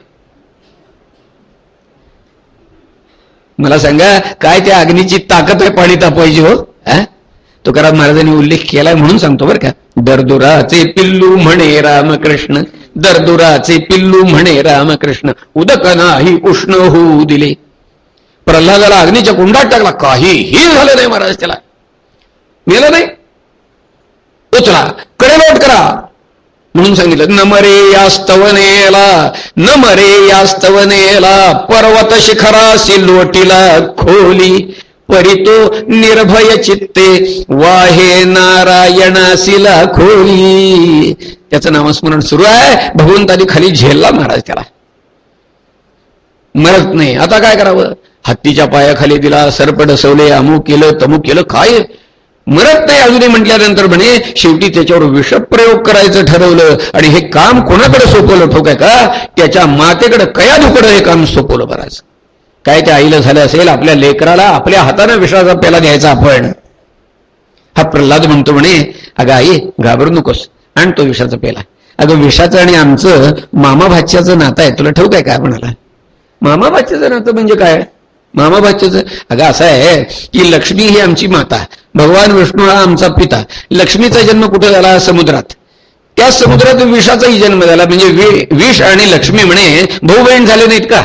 Speaker 1: मला सांगा काय त्या अग्नीची ताकद आहे पाणी तापवायची हो? तुकाराम महाराजांनी उल्लेख केलाय म्हणून सांगतो बरं का. दरदुराचे पिल्लू म्हणे रामकृष्ण दरदुराचे पिल्लू म्हणे रामकृष्ण उदक नाही उष्ण होऊ दिले. प्रल्हादाला अग्नीच्या कुंडात टाकला. काहीही झालं नाही महाराज त्याला. मेलं नाही. उचला. कडे लोट करा. म्हणून सांगितलं न मरे या स्तवनेला न या स्तवनेला पर्वत शिखरासी लोटीला खोली परितो निर्भय चित्ते वाहे नारायणासीला खोली. त्याचं नामस्मरण सुरू आहे. भगवंतानी खाली झेलला महाराज त्याला. मरत नाही. आता काय करावं? हत्तीच्या पायाखाली दिला सर्प डसवले अमुक केलं तमुक केलं काय? मरत नाही अजूनही म्हटल्यानंतर म्हणे शेवटी त्याच्यावर विषप्रयोग करायचं ठरवलं. आणि हे काम कोणाकडे सोपवलं ठोक आहे का? त्याच्या मातेकडे कया दुकडं हे काम सोपवलं बराच काय त्या आईला झालं असेल आपल्या लेकराला आपल्या हातानं विषाचा पेला द्यायचा आपण. हा प्रल्हाद म्हणतो म्हणे अगं आई घाबरू नकोस आण तो विषाचा पेला अगं विषाचं आणि आमचं मामा भाच्याचं नातं आहे तुला ठेवू काय काय म्हणाला. मामा भाच्याचं नातं म्हणजे काय? मामा भाच्याचं अगं असं आहे की लक्ष्मी ही आमची माता भगवान विष्णू हा आमचा पिता लक्ष्मीचा जन्म कुठे झाला? समुद्रात. त्या समुद्रात विषाचाही जन्म झाला. म्हणजे विष आणि लक्ष्मी म्हणे भाऊ बहीण झाले नाहीत का?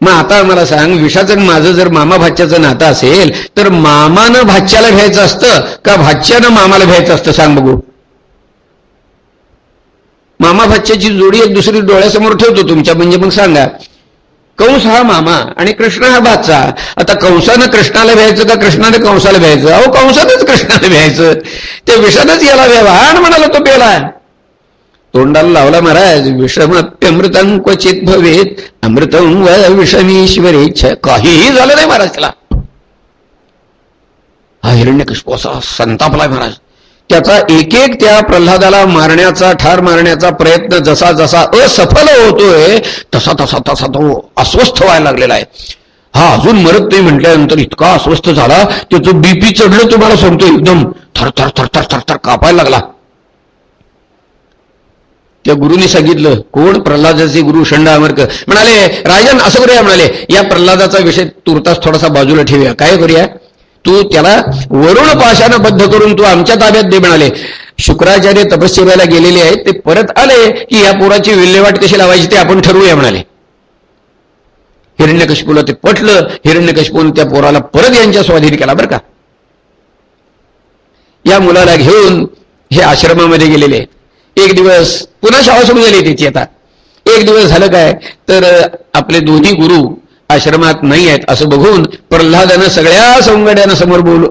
Speaker 1: मग आता मला सांग विषाचं माझं जर मामा भाच्याचं नातं असेल तर मामानं भाच्याला घ्यायचं असतं का भाच्यानं मामाला घ्यायचं असतं? सांग बघू. मामा भाच्याची जोडी एक दुसरी डोळ्यासमोर ठेवतो तुमच्या. म्हणजे मग सांगा. कंस हा मामा आणि कृष्ण हा बादशा आता कंसानं कृष्णाला भ्यायचं का कृष्णाने कंसाला भ्यायचं अहो कंसानंच कृष्णाला भ्यायचं ते विषानच याला व्यावा आणि म्हणाला तो पेला तोंडाला लावला महाराज विषमप्यमृतं क्वचित भवेत. अमृतं व विषमीश्वरेच्छा. काहीही झालं नाही महाराज त्याला. हा हिरण्यकशिपू असा संतापलाय महाराज. त्याचा एक एक त्या प्रल्हादाला मारण्याचा ठार मारण्याचा प्रयत्न जसा जसा असफल होतोय तसा तसा तसा तो अस्वस्थ व्हायला लागलेला आहे. हा अजून मरत नाही म्हटल्यानंतर इतका अस्वस्थ झाला त्याचं बीपी चढलं तुम्हाला सांगतो एकदम. थर थर थर थर थर थर कापायला लागला. त्या गुरुने सांगितलं कोण प्रल्हादाचे गुरु शंडामर्क म्हणाले राजन असं करूया म्हणाले या प्रल्हादाचा विषय तुरतास थोडासा बाजूला ठेवूया. काय करूया? तू त्याला वरुण पाशानं बद्ध करून तू आमच्या ताब्यात दे म्हणाले. शुक्राचार्य तपश्चर्याला गेलेले आहेत ते परत आले की या पोराची विल्हेवाट कशी लावायची ते आपण ठरवूया म्हणाले. हिरण्यकशपूला ते पटलं हिरण्यकशपून त्या पोराला परत यांच्या स्वाधीन केला बरं का. या मुलाला घेऊन हे आश्रमामध्ये गेलेले. एक दिवस पुन्हा शाळा सुरू झाली त्याची आता. एक दिवस झालं काय? तर आपले दोन्ही गुरु आश्रमात नाही आहेत असं बघून प्रल्हादानं सगळ्या सौंगड्यानं समोर बोल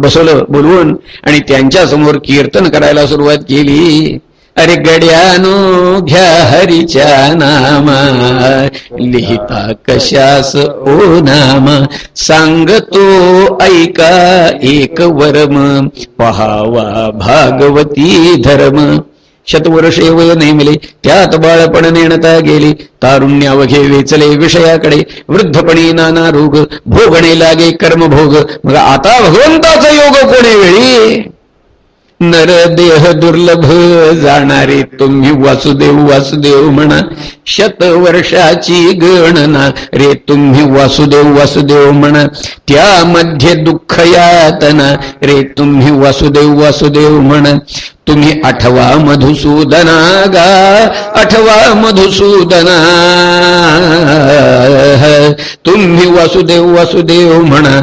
Speaker 1: बसवलं बोलवून आणि त्यांच्यासमोर कीर्तन करायला सुरुवात केली. अरे गड्यानो घ्या हरीच्या नामा लिहिता कशास ओ नामा सांगतो ऐका एक वरम पहावा भागवती धर्म. शतवर्ष वय नेमले त्यात बाळपण नेणता गेले. तारुण्यावघे वेचले विषयाकडे. वृद्धपणी नाना रोग. भोगणे लागे कर्मभोग. मग आता भगवंताचा योग कोणे वेळी नर देह दुर्लभ जाणारे तुम्ही वासुदेव वासुदेव म्हणा. शतवर्षाची गणना. रे तुम्ही वासुदेव वासुदेव म्हणा. त्यामध्ये दुःख यातना रे तुम्ही वासुदेव वासुदेव म्हणा. तुम्ही आठवा मधुसूदना गा. आठवा मधुसूदना. तुम्ही वासुदेव वासुदेव म्हणा.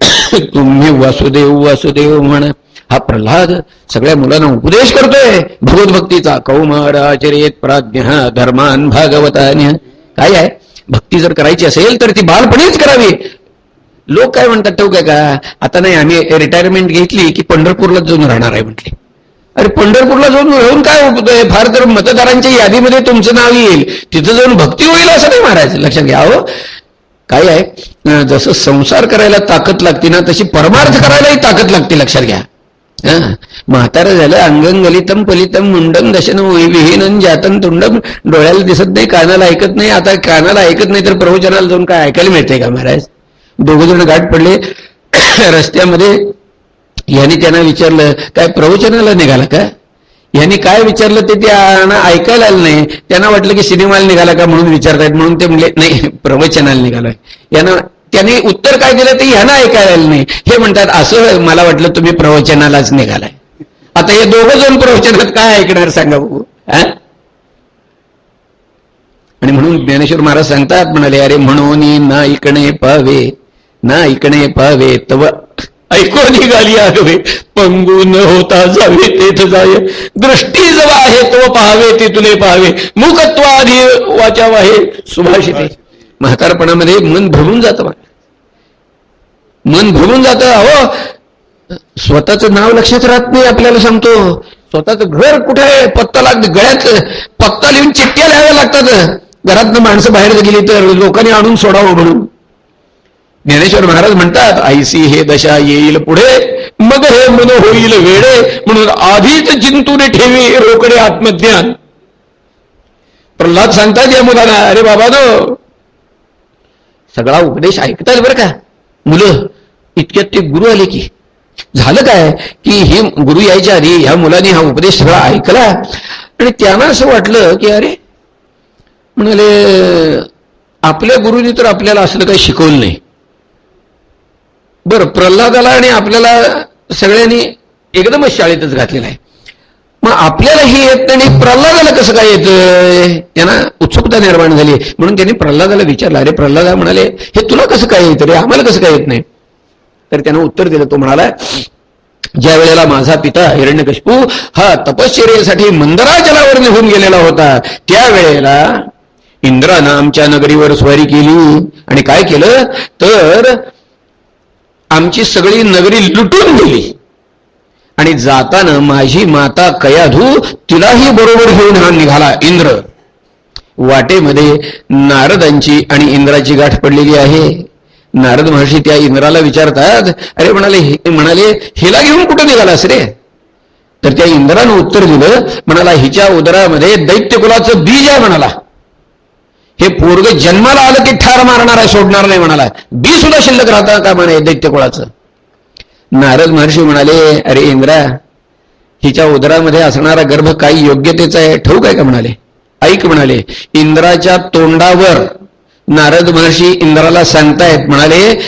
Speaker 1: तुम्ही वासुदेव वासुदेव म्हणा. हा प्रल्हाद सगळ्या मुलांना उपदेश करतोय. भगवतभक्तीचा कौमाराचरेत प्राज्ञ धर्मान भागवतान्य. काय आहे? भक्ती जर करायची असेल तर ती बालपणीच करावी. लोक काय म्हणतात तो काय का? आता नाही आम्ही रिटायरमेंट घेतली की पंढरपूरला जाऊन राहणार आहे म्हटले. अरे पंढरपूरला जाऊन राहून काय होतोय फार तर मतदारांच्या यादीमध्ये तुमचं नाव येईल. तिथं जाऊन भक्ती होईल असं नाही महाराज लक्षात घ्या हो. काय आहे? जसं संसार करायला ताकद लागते ना तशी परमार्थ करायलाही ताकद लागते लक्षात घ्या. म्हातारं झालं अंगण गलितम पलितम मुंडम दशन विहीनन जातन तुंडम डोळ्याला दिसत नाही कानाला ऐकत नाही. आता कानाला ऐकत नाही तर प्रवचनाला जाऊन काय ऐकायला मिळते का महाराज? दोघं जण गाठ पडले. रस्त्यामध्ये यांनी त्यांना विचारलं काय प्रवचनाला निघाला का? यांनी काय विचारलं ते त्यांना ऐकायला आलं नाही. त्यांना वाटलं की सिनेमाला निघाला का म्हणून विचारतायत. म्हणून ते म्हणले नाही प्रवचनाला निघालाय. यांना त्यांनी उत्तर काय दिलं ते ह्यांना ऐकायला नाही. हे म्हणतात असं मला वाटलं तुम्ही प्रवचनालाच निघालाय. आता हे दोघं जण प्रवचनात काय ऐकणार सांगा बघू आणि म्हणून ज्ञानेश्वर महाराज सांगतात म्हणाले अरे म्हणून ना ऐकणे पावे ना ऐकणे पावे तव ऐको निघाली आगवे पंगू न होता जावे तेथ जाय दृष्टी जव आहे तो पाहावे ते तुले पाहावे मुखत्वाधी वाचा आहे सुभाषिते. म्हातारपणामध्ये मन भरून जातं मन भरून जातं अहो स्वतःचं नाव लक्षात राहत नाही आपल्याला सांगतो. स्वतःचं घर कुठे आहे? पत्ता लागत गळ्यात पत्ता लिहून चिठ्ठ्या लिहाव्या लागतात. घरातनं माणसं बाहेर गेली तर लोकांनी आणून सोडावं म्हणून. ज्ञानेश्वर महाराज म्हणतात आईसी हे दशा येईल पुढे मग हे मन होईल वेळे म्हणून आधीच चिंतून ठेवी रोकडे आत्मज्ञान. प्रल्हाद सांगतात या मुलांना अरे बाबा नो सगळा उपदेश ऐकताय बरं का? मुलं इतक्यात ते गुरु आले की. झालं काय? की हे गुरु यायच्या आधी ह्या मुलांनी हा उपदेश सगळा ऐकला. आणि त्यांना असं वाटलं की अरे म्हणाले आपल्या गुरुनी तर आपल्याला असलं काही शिकवलं नाही. बरं प्रल्हादाला आणि आपल्याला सगळ्यांनी एकदमच शाळेतच घातलेलं आहे. मग आपल्याला हे येत नाही प्रल्हादाला कसं काय येत त्यांना उत्सुकता निर्माण झाली म्हणून त्यांनी प्रल्हादाला विचारलं अरे प्रल्हादा म्हणाले हे तुला कसं काय येतं रे? आम्हाला कसं काय येत नाही? तर त्यानं उत्तर दिलं तो म्हणाला ज्या वेळेला माझा पिता हिरण्यकशपू हा तपश्चर्यासाठी मंदरा जलावर निघून गेलेला होता त्यावेळेला इंद्रानं आमच्या नगरीवर स्वारी केली. आणि काय केलं? तर आमची सगळी नगरी लुटून गेली. आणि जाताना माझी माता कयाधू तिलाही बरोबर घेऊन हा निघाला इंद्र. वाटेमध्ये नारदांची आणि इंद्राची गाठ पडलेली आहे. नारद महर्षी त्या इंद्राला विचारतात अरे म्हणाले म्हणाले हिला घेऊन कुठं निघालास रे? तर त्या इंद्रानं उत्तर दिलं म्हणाला हिच्या उदरामध्ये दैत्यकुलाचं बीज आहे म्हणाला. हे पोरग जन्माला आलं की ठार मारणार आहे सोडणार नाही म्हणाला. बी सुद्धा शिल्लक राहता का म्हणे दैत्यकुळाचं नारद महर्षी म्हणाले अरे इंद्रा हिच्या उदरामध्ये असणारा गर्भ काही योग्यतेचा आहे ठेवू काय का? म्हणाले. ऐक म्हणाले इंद्राच्या तोंडावर नारद महर्षी इंद्राला सांगतायत म्हणाले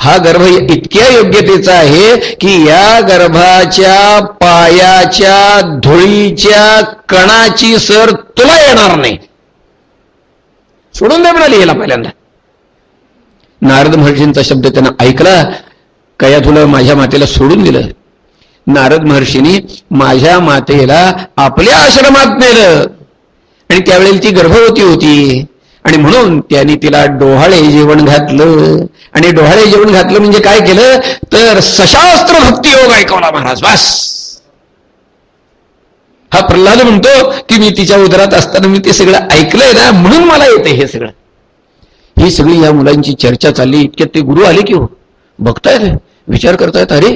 Speaker 1: हा गर्भ इतक्या योग्यतेचा आहे की या गर्भाच्या पायाच्या धुळीच्या कणाची सर तुला येणार नाही. सोडून दे म्हणाली याला पहिल्यांदा. नारद महर्षींचा शब्द त्यानं ऐकला कया तुला माझ्या मातेला सोडून दिलं. नारद महर्षींनी माझ्या मातेला आपल्या आश्रमात नेलं. आणि त्यावेळेला ती गर्भवती होती. आणि म्हणून त्यांनी तिला डोहाळे जेवण घातलं. आणि डोहाळे जेवण घातलं म्हणजे काय केलं? तर सशास्त्र भक्तियोग ऐकवला महाराज बास. हा प्रल्हाद म्हणतो की मी तिच्या उदरात असताना मी ते सगळं ऐकलंय ना म्हणून मला येते हे सगळं. ही सगळी या मुलांची चर्चा चालली. इतक्यात ते गुरु आले की हो. बघतायत विचार करतायत अरे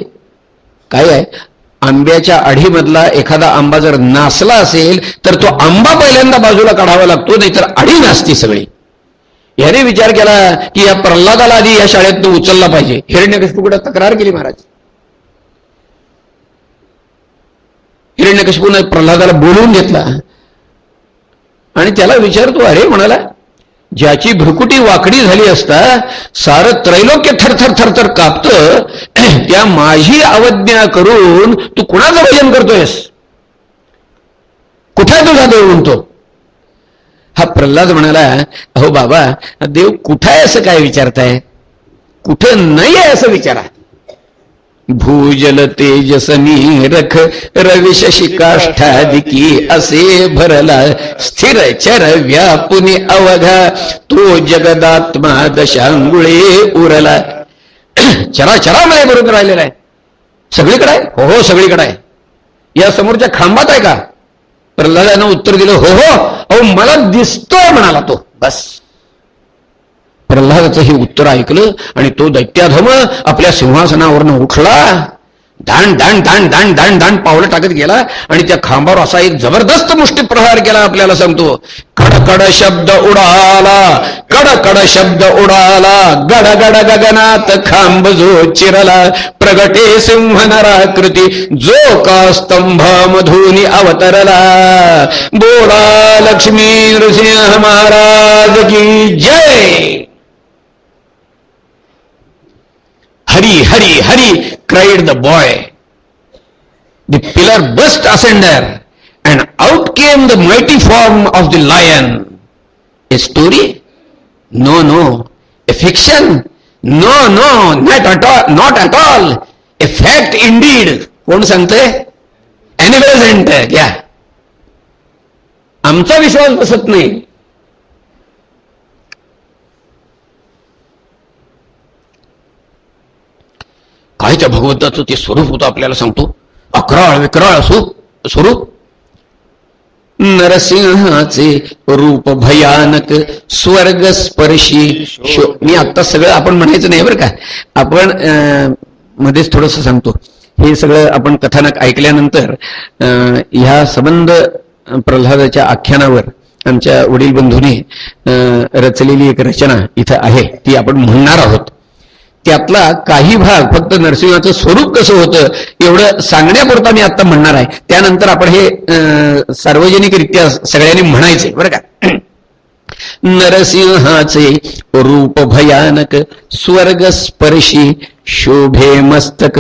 Speaker 1: काय आहे? आंब्याच्या आढीमधला एखादा आंबा जर नासला असेल तर तो आंबा पहिल्यांदा बाजूला काढावा लागतो नाहीतर आढी नासती सगळी. याने विचार केला की या प्रल्हादाला आधी या शाळेत तो उचलला पाहिजे. हिरण्यकशपूकडे तक्रार केली महाराज. हिरण्यकशपून प्रल्हादाला बोलवून घेतला. आणि त्याला विचारतो अरे म्हणाला ज्याची भ्रुकुटी वाकडी झाली असता सारं त्रैलोक्य थरथर थरथर कापतं त्या माझी अवज्ञा करून तू कुणाचं भजन करतोयस? कुठे तुझा देव म्हणतो? हा प्रल्हाद म्हणाला अहो बाबा देव कुठं आहे असं काय विचारताय? कुठं नाही आहे असं विचारा. भूजल तेजसनी रख रविश काष्ठादिकी असे भरला स्थिर चर व्यापुनी अवघा तो जगदात्मा दशांगुळे उरला. चरा चरामध्ये बरोबर राहिलेला आहे. सगळीकडे आहे? हो हो सगळीकडे आहे. या समोरच्या खांबात आहे का? प्रल्हादानं उत्तर दिलं हो हो अहो मला दिसतोय म्हणाला तो. बस. प्रल्हादाचं हे उत्तर ऐकलं आणि तो दैत्याधम आपल्या सिंहासनावरनं उठला. धाण धाण धाण धाण धाण धाण पावलं टाकत गेला आणि त्या खांबावर असा एक जबरदस्त मुष्टी प्रहार केला आपल्याला सांगतो. कडकड शब्द उडाला कडकड शब्द उडाला गड गड गगनात खांब जो चिरला प्रगटे सिंह नराकृती जो का स्तंभ मधुनी अवतरला. बोला लक्ष्मी नृसिंह महाराज की जय! Hari, Hari, Hari, cried the boy. The pillar burst asunder and out came the mighty form of the lion. A story? No, no. A fiction? No, no, not at all, not at all. A fact indeed. कोण सांगतंय ॲनिव्हर्झंट घ्या आमचा विश्वास बसत नाही काय त्या भगवंताचं ते स्वरूप होतं आपल्याला सांगतो. अकराळ विक्राळ असो स्वरूप. नरसिंहाचे रूप भयानक स्वर्ग स्पर्शी मी आता सगळं आपण म्हणायचं नाही बरं का. आपण मध्येच थोडस सांगतो. हे सगळं आपण कथानक ऐकल्यानंतर ह्या संबंध प्रल्हादाच्या आख्यानावर आमच्या वडील बंधूने रचलेली एक रचना इथं आहे. ती आपण म्हणणार आहोत. त्यातला काही भाग फक्त नरसिंहाचं स्वरूप कसं होतं एवढं सांगण्यापुरता मी आता म्हणणार आहे. त्यानंतर आपण हे सार्वजनिकरित्या सगळ्यांनी म्हणायचे बरं का? नरसिंहाचे रूप भयानक स्वर्ग स्पर्शी शोभे मस्तक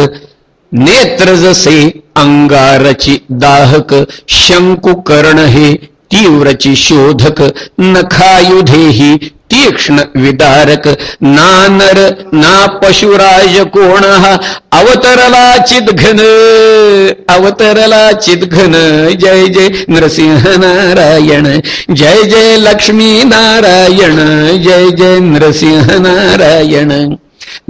Speaker 1: नेत्र जसे अंगारची दाहक शंकु कर्ण हे तीव्रची शोधक नखायुधेही तीक्ष्ण विदारक ना नर ना पशुराज कोण अवतरला चिदघन अवतरला चिदघन. जय जय नृसिंह नारायण जय जय लक्ष्मी नारायण जय जय नृसिंह नारायण.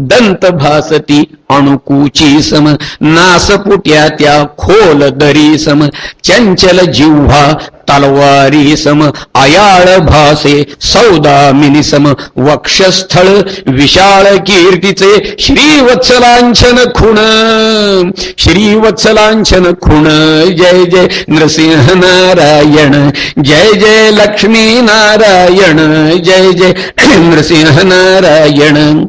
Speaker 1: दंत भासती अणुकूची सम नासपुट्या त्या खोल दरी सम. चंचल जिव्हा तलवारी सम आयाळ भासे सौदामिनी सम वक्षस्थळ विशाळ कीर्तीचे श्रीवत्सलांछन खुण. श्रीवत्सलांछन खुण. जय जय नृसिंह नारायण. जय जय लक्ष्मी नारायण. जय जय नृसिंह नारायण.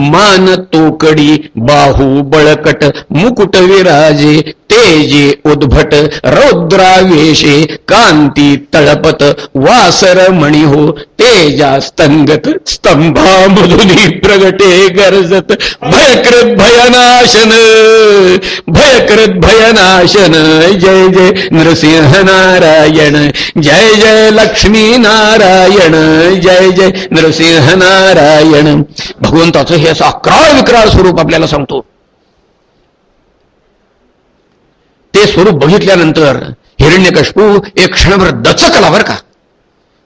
Speaker 1: मान तोकडी बाहू बळकट मुकुट विराजे तेजे उद्भट रौद्रावेशे कांती तळपत वासर मणी हो तेजा स्तंगत स्तंभामधुनी प्रगटे गरजत भयकृत भयनाशन भयकृत भयनाशन. जय जय नृसिंह नारायण जय जय लक्ष्मी नारायण जय जय नृसिंह नारायण. भगवंताचं हे असं अकराळ विक्राळ स्वरूप आपल्याला सांगतो. ते स्वरूप बघितल्यानंतर हिरण्यकशपू एक क्षणभर दचकला बरं का.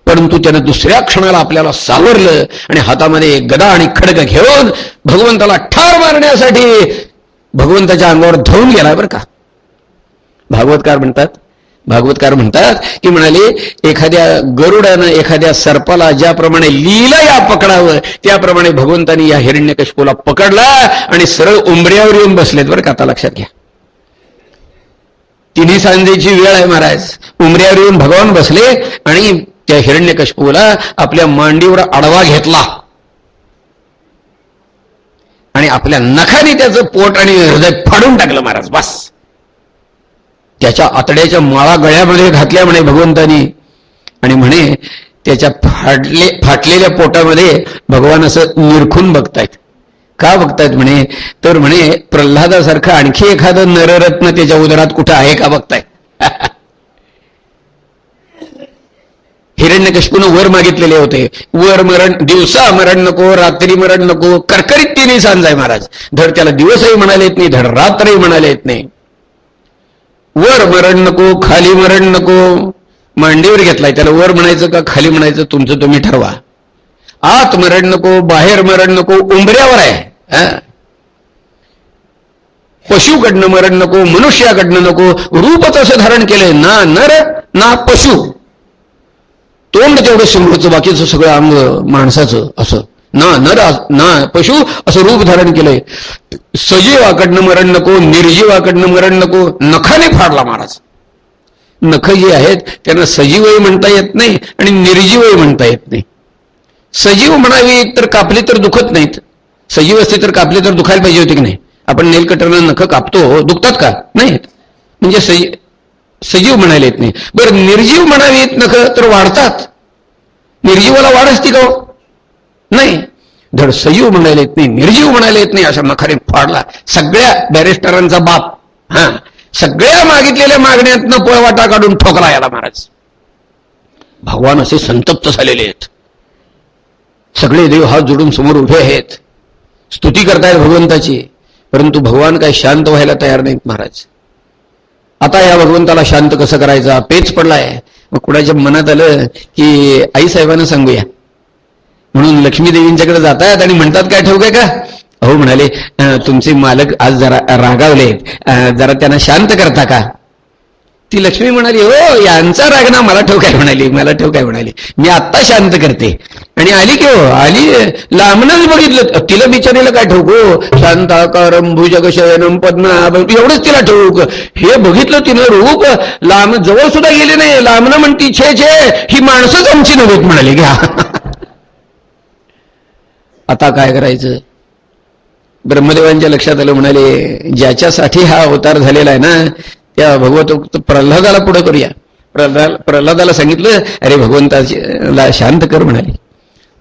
Speaker 1: परंतु त्यानं दुसऱ्या क्षणाला आपल्याला सावरलं आणि हातामध्ये गदा आणि खडग घेऊन भगवंताला ठार मारण्यासाठी भगवंताच्या अंगावर धरून गेला बरं का. भागवतकार म्हणतात भागवतकार म्हणतात की म्हणाले एखाद्या गरुडानं एखाद्या सर्पाला ज्याप्रमाणे लिहिलं या पकडावं त्याप्रमाणे भगवंतानी या हिरण्यकशपूला पकडला आणि सरळ उंबऱ्यावर येऊन बसलेत बरं का. आता लक्षात घ्या. तिन्ही सांजेची वेळ आहे महाराज. उमऱ्यावर येऊन भगवान बसले आणि त्या हिरण्यकशपूला आपल्या मांडीवर आडवा घेतला. आणि आपल्या नखाने त्याचं पोट आणि हृदय फाडून टाकलं महाराज बस. त्याच्या आतड्याच्या माळा गळ्यामध्ये घातल्या म्हणे भगवंतानी. आणि म्हणे त्याच्या फाटले फाटलेल्या पोटामध्ये भगवान असं निरखून बघतायत. का बघतायत म्हणे? तर म्हणे प्रल्हादासारखं आणखी एखादं नररत्न त्याच्या उदरात कुठं आहे का बघताय? हिरण्यकशपून वर मागितलेले होते. वर मरण दिवसा मरण नको रात्री मरण नको करकरीत तिने सांजाय महाराज. धड त्याला दिवसही म्हणाले येत नाही धड रात्रही म्हणाले येत नाही. वर मरण नको खाली मरण नको. मांडीवर घेतलाय त्याला वर म्हणायचं का खाली म्हणायचं तुमचं तुम्ही ठरवा. आत मरण नको बाहेर मरण नको उंबऱ्यावर आहे. पशुकडनं मरण नको मनुष्याकडनं नको रूपच असं धारण केलंय ना नर ना पशु. तोंड तेवढं सिंहाचं बाकीचं सगळं अंग माणसाचं असं. ना नर ना पशु असं रूप धारण केलंय. सजीवाकडनं मरण नको निर्जीवाकडनं मरण नको नखाने फाडला महाराज. नख जे आहेत त्यांना सजीवही म्हणता येत नाही आणि निर्जीवही म्हणता येत नाही. सजीव म्हणावी तर कापली तर दुखत नाहीत. सजीव असते तर कापले तर दुखायला पाहिजे होते की नाही? आपण नेल कटरनं नख कापतो दुखतात का? नाही म्हणजे सजी सजीव म्हणायला येत नाही. बरं निर्जीव म्हणावीत नख तर वाढतात. निर्जीवाला वाढ असती का हो? नाही. धड सजीव म्हणायला येत नाही निर्जीव म्हणायला येत नाही अशा नखाने फाडला. सगळ्या बॅरिस्टरांचा बाप हा सगळ्या मागितलेल्या मागण्यातनं पळवाटा काढून ठोकला याला महाराज. भगवान असे संतप्त झालेले आहेत. सगळे देव हात जोडून समोर उभे आहेत. स्तुती करतायत भगवंताची परंतु भगवान काय शांत व्हायला तयार नाहीत महाराज. आता या भगवंताला शांत कसं करायचा? पेच पडलाय. मग कुणाच्या मनात आलं की आई साहेबांना सांगूया. म्हणून लक्ष्मी देवींच्याकडे जातायत आणि म्हणतात काय ठेवू काय का? अहो म्हणाले तुमचे मालक आज जरा रागावले. जरा त्यांना शांत करता का? ती लक्ष्मी म्हणाली हो यांचा राग ना मला ठेव काय म्हणाली? मला ठेव काय म्हणाली? मी आत्ता शांत करते. आणि आली की हो आली लांबनच बघितलं. तिला बिचारीला काय ठोको? शांताकारम भुजगशयनम पद्मा एवढंच तिला ठोक. हे बघितलं तिनं रूप. लांब जवळ सुद्धा गेले नाही. लांबनं म्हणती छे छे ही माणसंच आमची नव्हत म्हणाली. घ्या. आता काय करायचं? ब्रह्मदेवांच्या लक्षात आलं म्हणाले ज्याच्यासाठी हा अवतार झालेला आहे ना त्या भगवत प्रल्हादाला पुढं करूया. प्रल्हाद प्रल्हादाला सांगितलं अरे भगवंताला शांत कर म्हणाले.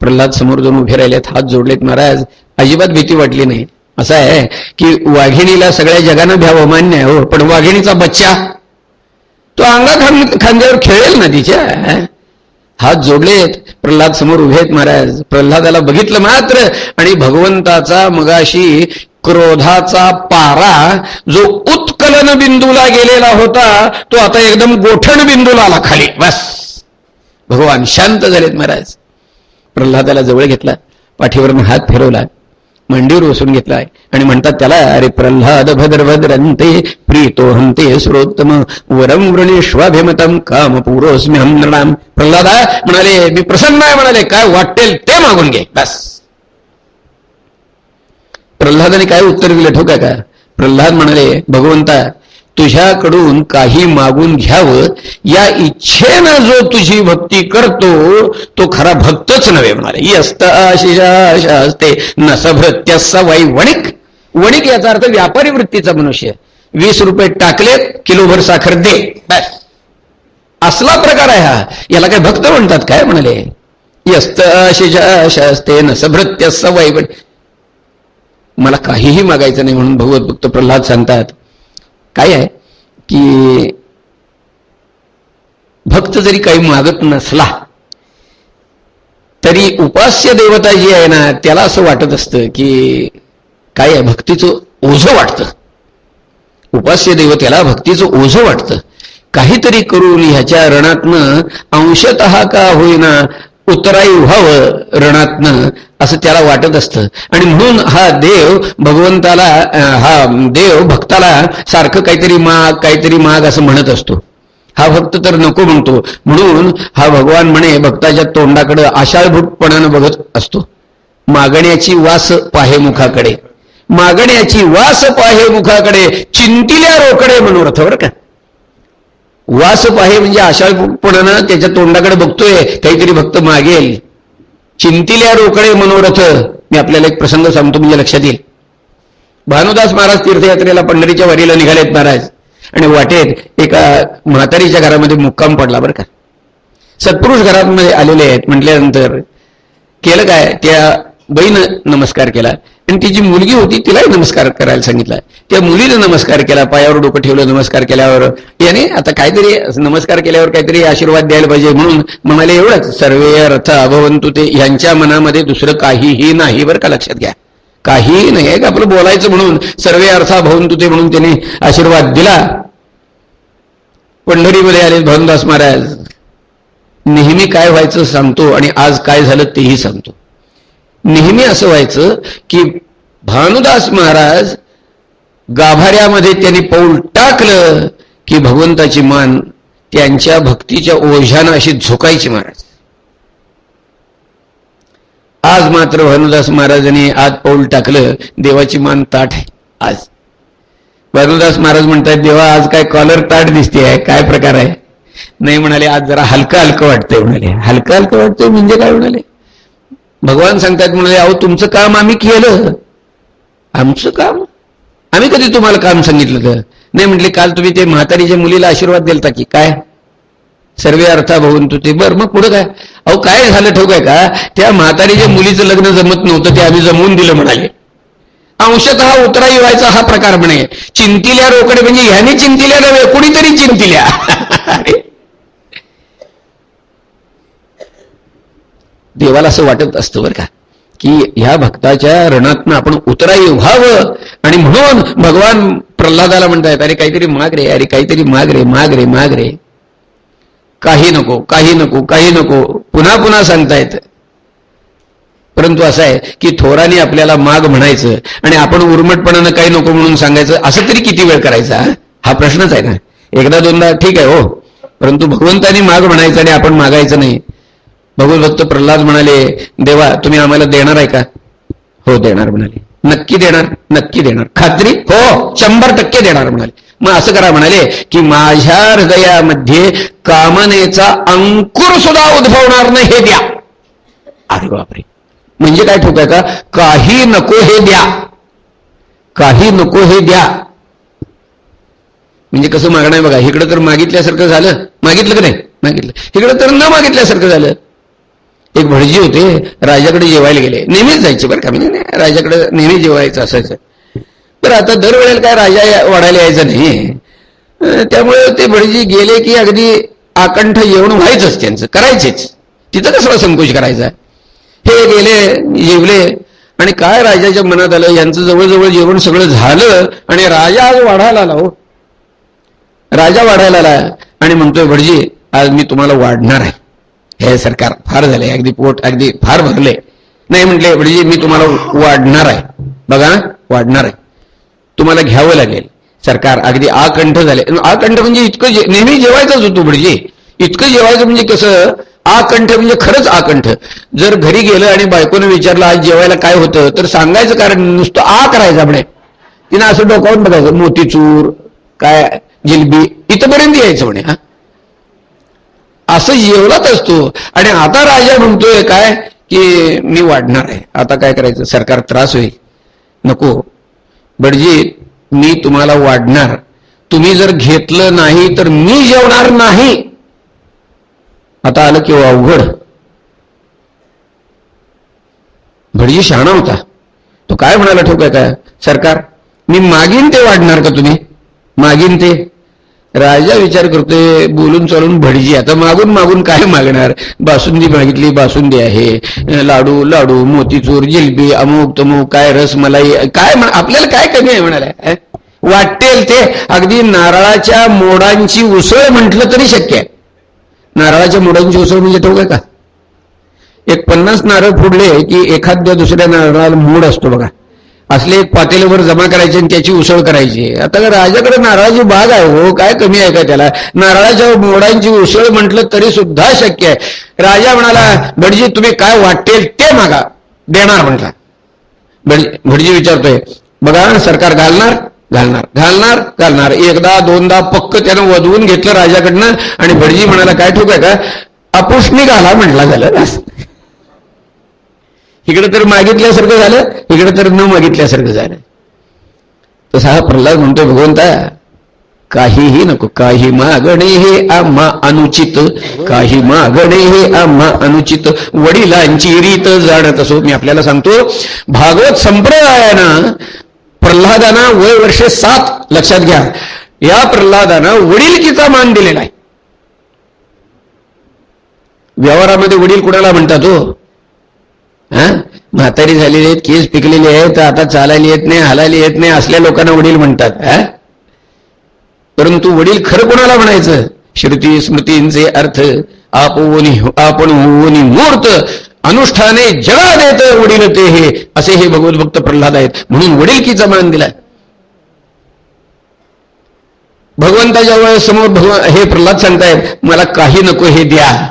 Speaker 1: प्रल्हाद समोर जाऊन उभे राहिलेत हात जोडलेत महाराज अजिबात भीती वाटली नाही. असं आहे की वाघिणीला सगळ्या जगानं भ्यावं मान्य हो पण वाघिणीचा बच्चा तो अंगा खांद्यावर खेळेल ना तिच्या हात जोडलेत प्रल्हाद समोर उभेत महाराज प्रल्हादाला बघितलं मात्र आणि भगवंताचा मगाशी क्रोधाचा पारा जो उत्कलन बिंदूला गेलेला होता तो आता एकदम गोठण बिंदूला आला खाली. बस. भगवान शांत झालेत महाराज प्रल्हादाला जवळ घेतला पाठीवरून हात फिरवला मंडीवर बसून घेतलाय आणि म्हणतात त्याला अरे प्रल्हाद भद्रभद्रंते प्रीतो हंते स्रोत्तम वरम वृणेश्वाभिमतम काम पुरोस्म्यहम नृणाम प्रल्हादा म्हणाले मी प्रसन्न आहे म्हणाले काय वाटेल ते मागून घे. बस. प्रल्हादाने काय उत्तर दिलं ठोका का? प्रल्हाद म्हणाले भगवंता तुझ्याकडून काही मागून घ्यावं. या इच्छेनं जो तुझी भक्ती करतो तो खरा भक्तच नव्हे म्हणाले. यस्त असते नसभृत्यसा वाई वणिक. वणिक याचा अर्थ व्यापारी वृत्तीचा मनुष्य. वीस रुपये टाकलेत किलोभर साखर दे. असला प्रकार आहे हा. याला काय भक्त म्हणतात काय म्हणाले? यस्त असते नसभृत्यसा वाई मला काहीही मागायचं नाही म्हणून भगवत भक्त प्रल्हाद सांगतात काय आहे? की भक्त जरी काही मागत नसला तरी उपास्य देवता जी आहे ना त्याला असं वाटत असतं की काय आहे? भक्तीचं ओझं वाटतं. उपास्य देवतेला भक्तीचं ओझं वाटतं. काहीतरी करून ह्याच्या रणातनं अंशत का होईना उतराई व्हावं रणातनं असं त्याला वाटत असतं. आणि म्हणून हा देव भगवंताला हा देव भक्ताला सारखं काहीतरी माग काहीतरी माग असं म्हणत असतो. हा भक्त तर नको म्हणतो. म्हणून हा भगवान म्हणे भक्ताच्या तोंडाकडे आशाळभूतपणानं बघत असतो. मागण्याची वास पाहे मुखाकडे. मागण्याची वास पाहे मुखाकडे. चिंतिल्या रोकडे मनोरथ बरं का? वास आहे म्हणजे आशाळपणानं त्याच्या तोंडाकडे बघतोय काहीतरी भक्त मागेल. चिंतिल्या रोकडे मनोरथ. मी आपल्याला एक प्रसंग सांगतो म्हणजे लक्षात येईल. भानुदास महाराज तीर्थयात्रेला पंढरीच्या वारीला निघालेत महाराज. आणि वाटेत एका म्हातारीच्या घरामध्ये मुक्काम पडला बरं का. सत्पुरुष घरामध्ये आलेले आहेत म्हटल्यानंतर केलं काय? त्या बहीनं नमस्कार केला. आणि तिची मुलगी होती तिलाही नमस्कार करायला सांगितला. त्या मुलीनं नमस्कार केला पायावर डोकं ठेवलं नमस्कार केल्यावर. याने आता काहीतरी नमस्कार केल्यावर काहीतरी आशीर्वाद द्यायला पाहिजे म्हणून म्हणाले एवढंच. सर्वे अर्थ अभवंतु ते यांच्या मनामध्ये दुसरं काहीही नाही. बरं का लक्षात घ्या. काहीही नाही. आपलं बोलायचं म्हणून सर्वे अर्थ अभवंतु ते म्हणून त्याने आशीर्वाद दिला. पंढरीमध्ये आले भवनदास महाराज नेहमी काय व्हायचं सांगतो आणि आज काय झालं तेही सांगतो. नेहमी असं व्हायचं की भानुदास महाराज गाभाऱ्यामध्ये त्यांनी पाऊल टाकलं की भगवंताची मान त्यांच्या भक्तीच्या ओझ्यानं अशी झोकायची महाराज. आज मात्र भानुदास महाराजांनी आज पाऊल टाकलं देवाची मान ताट आहे आज. भानुदास महाराज म्हणतात देवा आज काय कॉलर ताट दिसते आहे काय प्रकार आहे? नाही म्हणाले आज जरा हलकं हलकं वाटतंय म्हणाले. हलकं हलकं वाटतंय म्हणजे काय? म्हणाले. भगवान सांगतात म्हणाले अहो तुमचं काम आम्ही केलं. आमचं काम? आम्ही कधी तुम्हाला काम सांगितलं तर? नाही म्हटले काल तुम्ही ते म्हातारीच्या मुलीला आशीर्वाद दिलता की. काय? सर्वे अर्था तू ते. बरं मग पुढं काय? अहो काय झालं ठोक आहे का? त्या म्हातारीच्या मुलीचं लग्न जमत नव्हतं ते आम्ही जमवून दिलं म्हणाले. अंशतः उतरा व्हायचा हा प्रकार म्हणे. चिंतिल्या रोकडे म्हणजे ह्याने चिंतिल्या नव्हे कुणीतरी चिंतिल्या. देवाला असं वाटत असतं बरं का की ह्या भक्ताच्या रणातनं आपण उतराई व्हावं. आणि म्हणून भगवान प्रल्हादाला म्हणतायत अरे काहीतरी माग रे अरे काहीतरी माग रे माग रे माग रे. काही नको काही नको काही नको. पुन्हा पुन्हा सांगतायत. परंतु असं आहे की थोराने आपल्याला माग म्हणायचं आणि आपण उर्मटपणानं काही नको म्हणून सांगायचं असं तरी किती वेळ करायचा? हा प्रश्नच आहे ना. एकदा दोनदा ठीक आहे हो. परंतु भगवंतानी माग म्हणायचं आणि आपण मागायचं नाही. भगवत भक्त प्रल्हाद म्हणाले देवा तुम्ही आम्हाला देणार आहे का? हो देणार म्हणाले. नक्की देणार? नक्की देणार. खात्री? हो शंभर टक्के देणार म्हणाले. मग असं करा म्हणाले की माझ्या हृदयामध्ये कामनेचा अंकुर सुद्धा उद्भवणार नाही हे द्या. अरे बापरे. म्हणजे काय ठोकाय आहे का? काही नको हे द्या. काही नको हे द्या. म्हणजे कसं मागणं आहे बघा इकडं तर मागितल्यासारखं झालं. मागितलं का नाही? मागितलं. इकडं तर न मागितल्यासारखं झालं. एक भटजी होते राजाकडे जेवायला गेले. नेहमीच जायचे बरं का म्हणजे राजाकडे नेहमी जेवायचं असायचं. तर आता दरवेळेला काय राजा वाढायला यायचं नाही. त्यामुळे ते भटजी गेले की अगदी आकंठ जेवण व्हायचंच त्यांचं करायचेच. तिथं कसला संकोच करायचा? हे गेले जेवले आणि काय राजाच्या मनात आलं यांचं जवळजवळ जेवण सगळं झालं आणि राजा आज वाढायला आला हो. राजा वाढायला आला आणि म्हणतोय भटजी आज मी तुम्हाला वाढणार आहे. हे सरकार फार झाले अगदी पोट अगदी फार भरले नाही म्हटले म्हणजे मी तुम्हाला वाढणार आहे. बघा वाढणार आहे. तुम्हाला घ्यावं लागेल. सरकार अगदी आकंठ झाले आकंठ म्हणजे इतकं नेहमी जेवायचंच होतो म्हणजे इतकं जेवायचं म्हणजे कसं? आकंठ म्हणजे खरंच आकंठ. जर घरी गेलं आणि बायकोनं विचारलं आज जेवायला काय होतं? तर सांगायचं कारण नुसतं आ करायचं म्हणे. तिनं असं डोकावून बघायचं मोतीचूर काय जिलबी इथंपर्यंत यायचं म्हणे हा. असं जेवलाच असतो. आणि आता राजा म्हणतोय काय की मी वाढणार आहे. आता काय करायचं? सरकार त्रास होईल. नको. बडजी मी तुम्हाला वाढणार. तुम्ही जर घेतलं नाही तर मी जेवणार नाही. आता आलं किंवा अवघड. भटजी शहाणा होता. तो काय म्हणाला ठोक काय? सरकार मी मागीन ते वाढणार का तुम्ही? मागीन ते? राजा विचार करतोय बोलून चालून भडजी आता मागून मागून काय मागणार? बासुंदी मागितली बासुंदी आहे. लाडू लाडू मोतीचूर जिलबी अमुक तमुक काय रस मलाई काय आपल्याला काय कमी आहे म्हणाला वाटेल ते. अगदी नारळाच्या मोडांची उसळ म्हटलं तरी शक्य आहे. नारळाच्या मोडांची उसळ म्हणजे ठेवू का? एक पन्नास नारळ फोडले की एखाद्या दुसऱ्या नारळाला मोड असतो बघा. असले एक पातेल्यावर जमा करायचे आणि त्याची उसळ करायची. आता राजाकडे नारळाची बाग आहे हो काय कमी आहे का त्याला? नारळाच्या मोडांची उसळ म्हटलं तरी सुद्धा शक्य आहे. राजा म्हणाला भटजी तुम्ही काय वाटेल ते मागा. देणार म्हटला. भटजी विचारतोय बघा सरकार घालणार? घालणार. घालणार घालणार. एकदा दोनदा पक्क त्यानं वधवून घेतलं राजाकडनं आणि भटजी म्हणाला काय ठोक आहे का? अपुष्णी घाला म्हटला झालं. इकडे तर मागितल्यासारखं झालं इकडे तर न मागितल्यासारखं झालं. तसा हा प्रल्हाद म्हणतोय भगवंता काहीही नको काही मागणे हे आम्हा अनुचित काही मागणे हे आम्हा अनुचित. वडिलांची रीत जाणत असो मी आपल्याला सांगतो भागवत संप्रदायानं प्रल्हादाना वय वर्षे सात लक्षात घ्या. या प्रल्हादानं वडीलकीचा मान दिलेला आहे. व्यवहारामध्ये वडील कुणाला म्हणतात हो? हा? म्हातारी झालेली आहेत केस पिकलेली आहेत आता चालायला येत नाही हालायला येत नाही असल्या लोकांना वडील म्हणतात हा? परंतु वडील खरं कोणाला म्हणायचं? श्रुती स्मृतींचे अर्थ आपोनी हो- आपण होनी मूर्त अनुष्ठाने जगा देत वडील ते हे असे हे भगवत भक्त प्रल्हाद आहेत. म्हणून वडीलकीचा मान दिलाय? भगवंताच्या समोर भगवान हे प्रल्हाद सांगतायत मला काही नको हे द्या.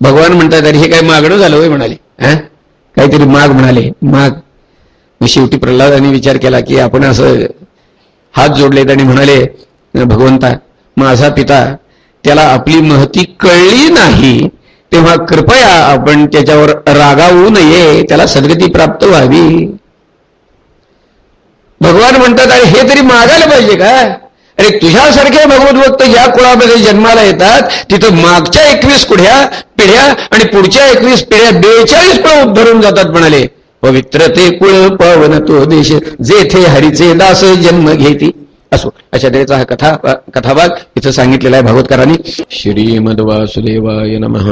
Speaker 1: भगवान म्हणतात अरे हे काय मागणं झालं होय? म्हणाले. काहीतरी माग म्हणाले. माग शेवटी प्रल्हादाने विचार केला की आपण असं हात जोडलेत आणि म्हणाले भगवंता माझा पिता त्याला आपली महती कळली नाही. तेव्हा कृपया आपण त्याच्यावर रागावू नये. त्याला सद्गती प्राप्त व्हावी. भगवान म्हणतात अरे हे तरी मागायला पाहिजे का? अरे तुझ्यासारखे भगवत भक्त ज्या कुळामध्ये जन्माला येतात तिथं मागच्या एकवीस कुढ्या पिढ्या आणि पुढच्या एकवीस पिढ्या बेचाळीस कुळ उद्धरून जातात म्हणाले. पवित्र ते कुळ पवन तो देश जेथे हरीचे दास जन्म घेती. असो अशा तऱ्हेचा हा कथा कथाभाग इथं सांगितलेला आहे भागवतकरांनी. श्रीमद वासुदेवाय नमः.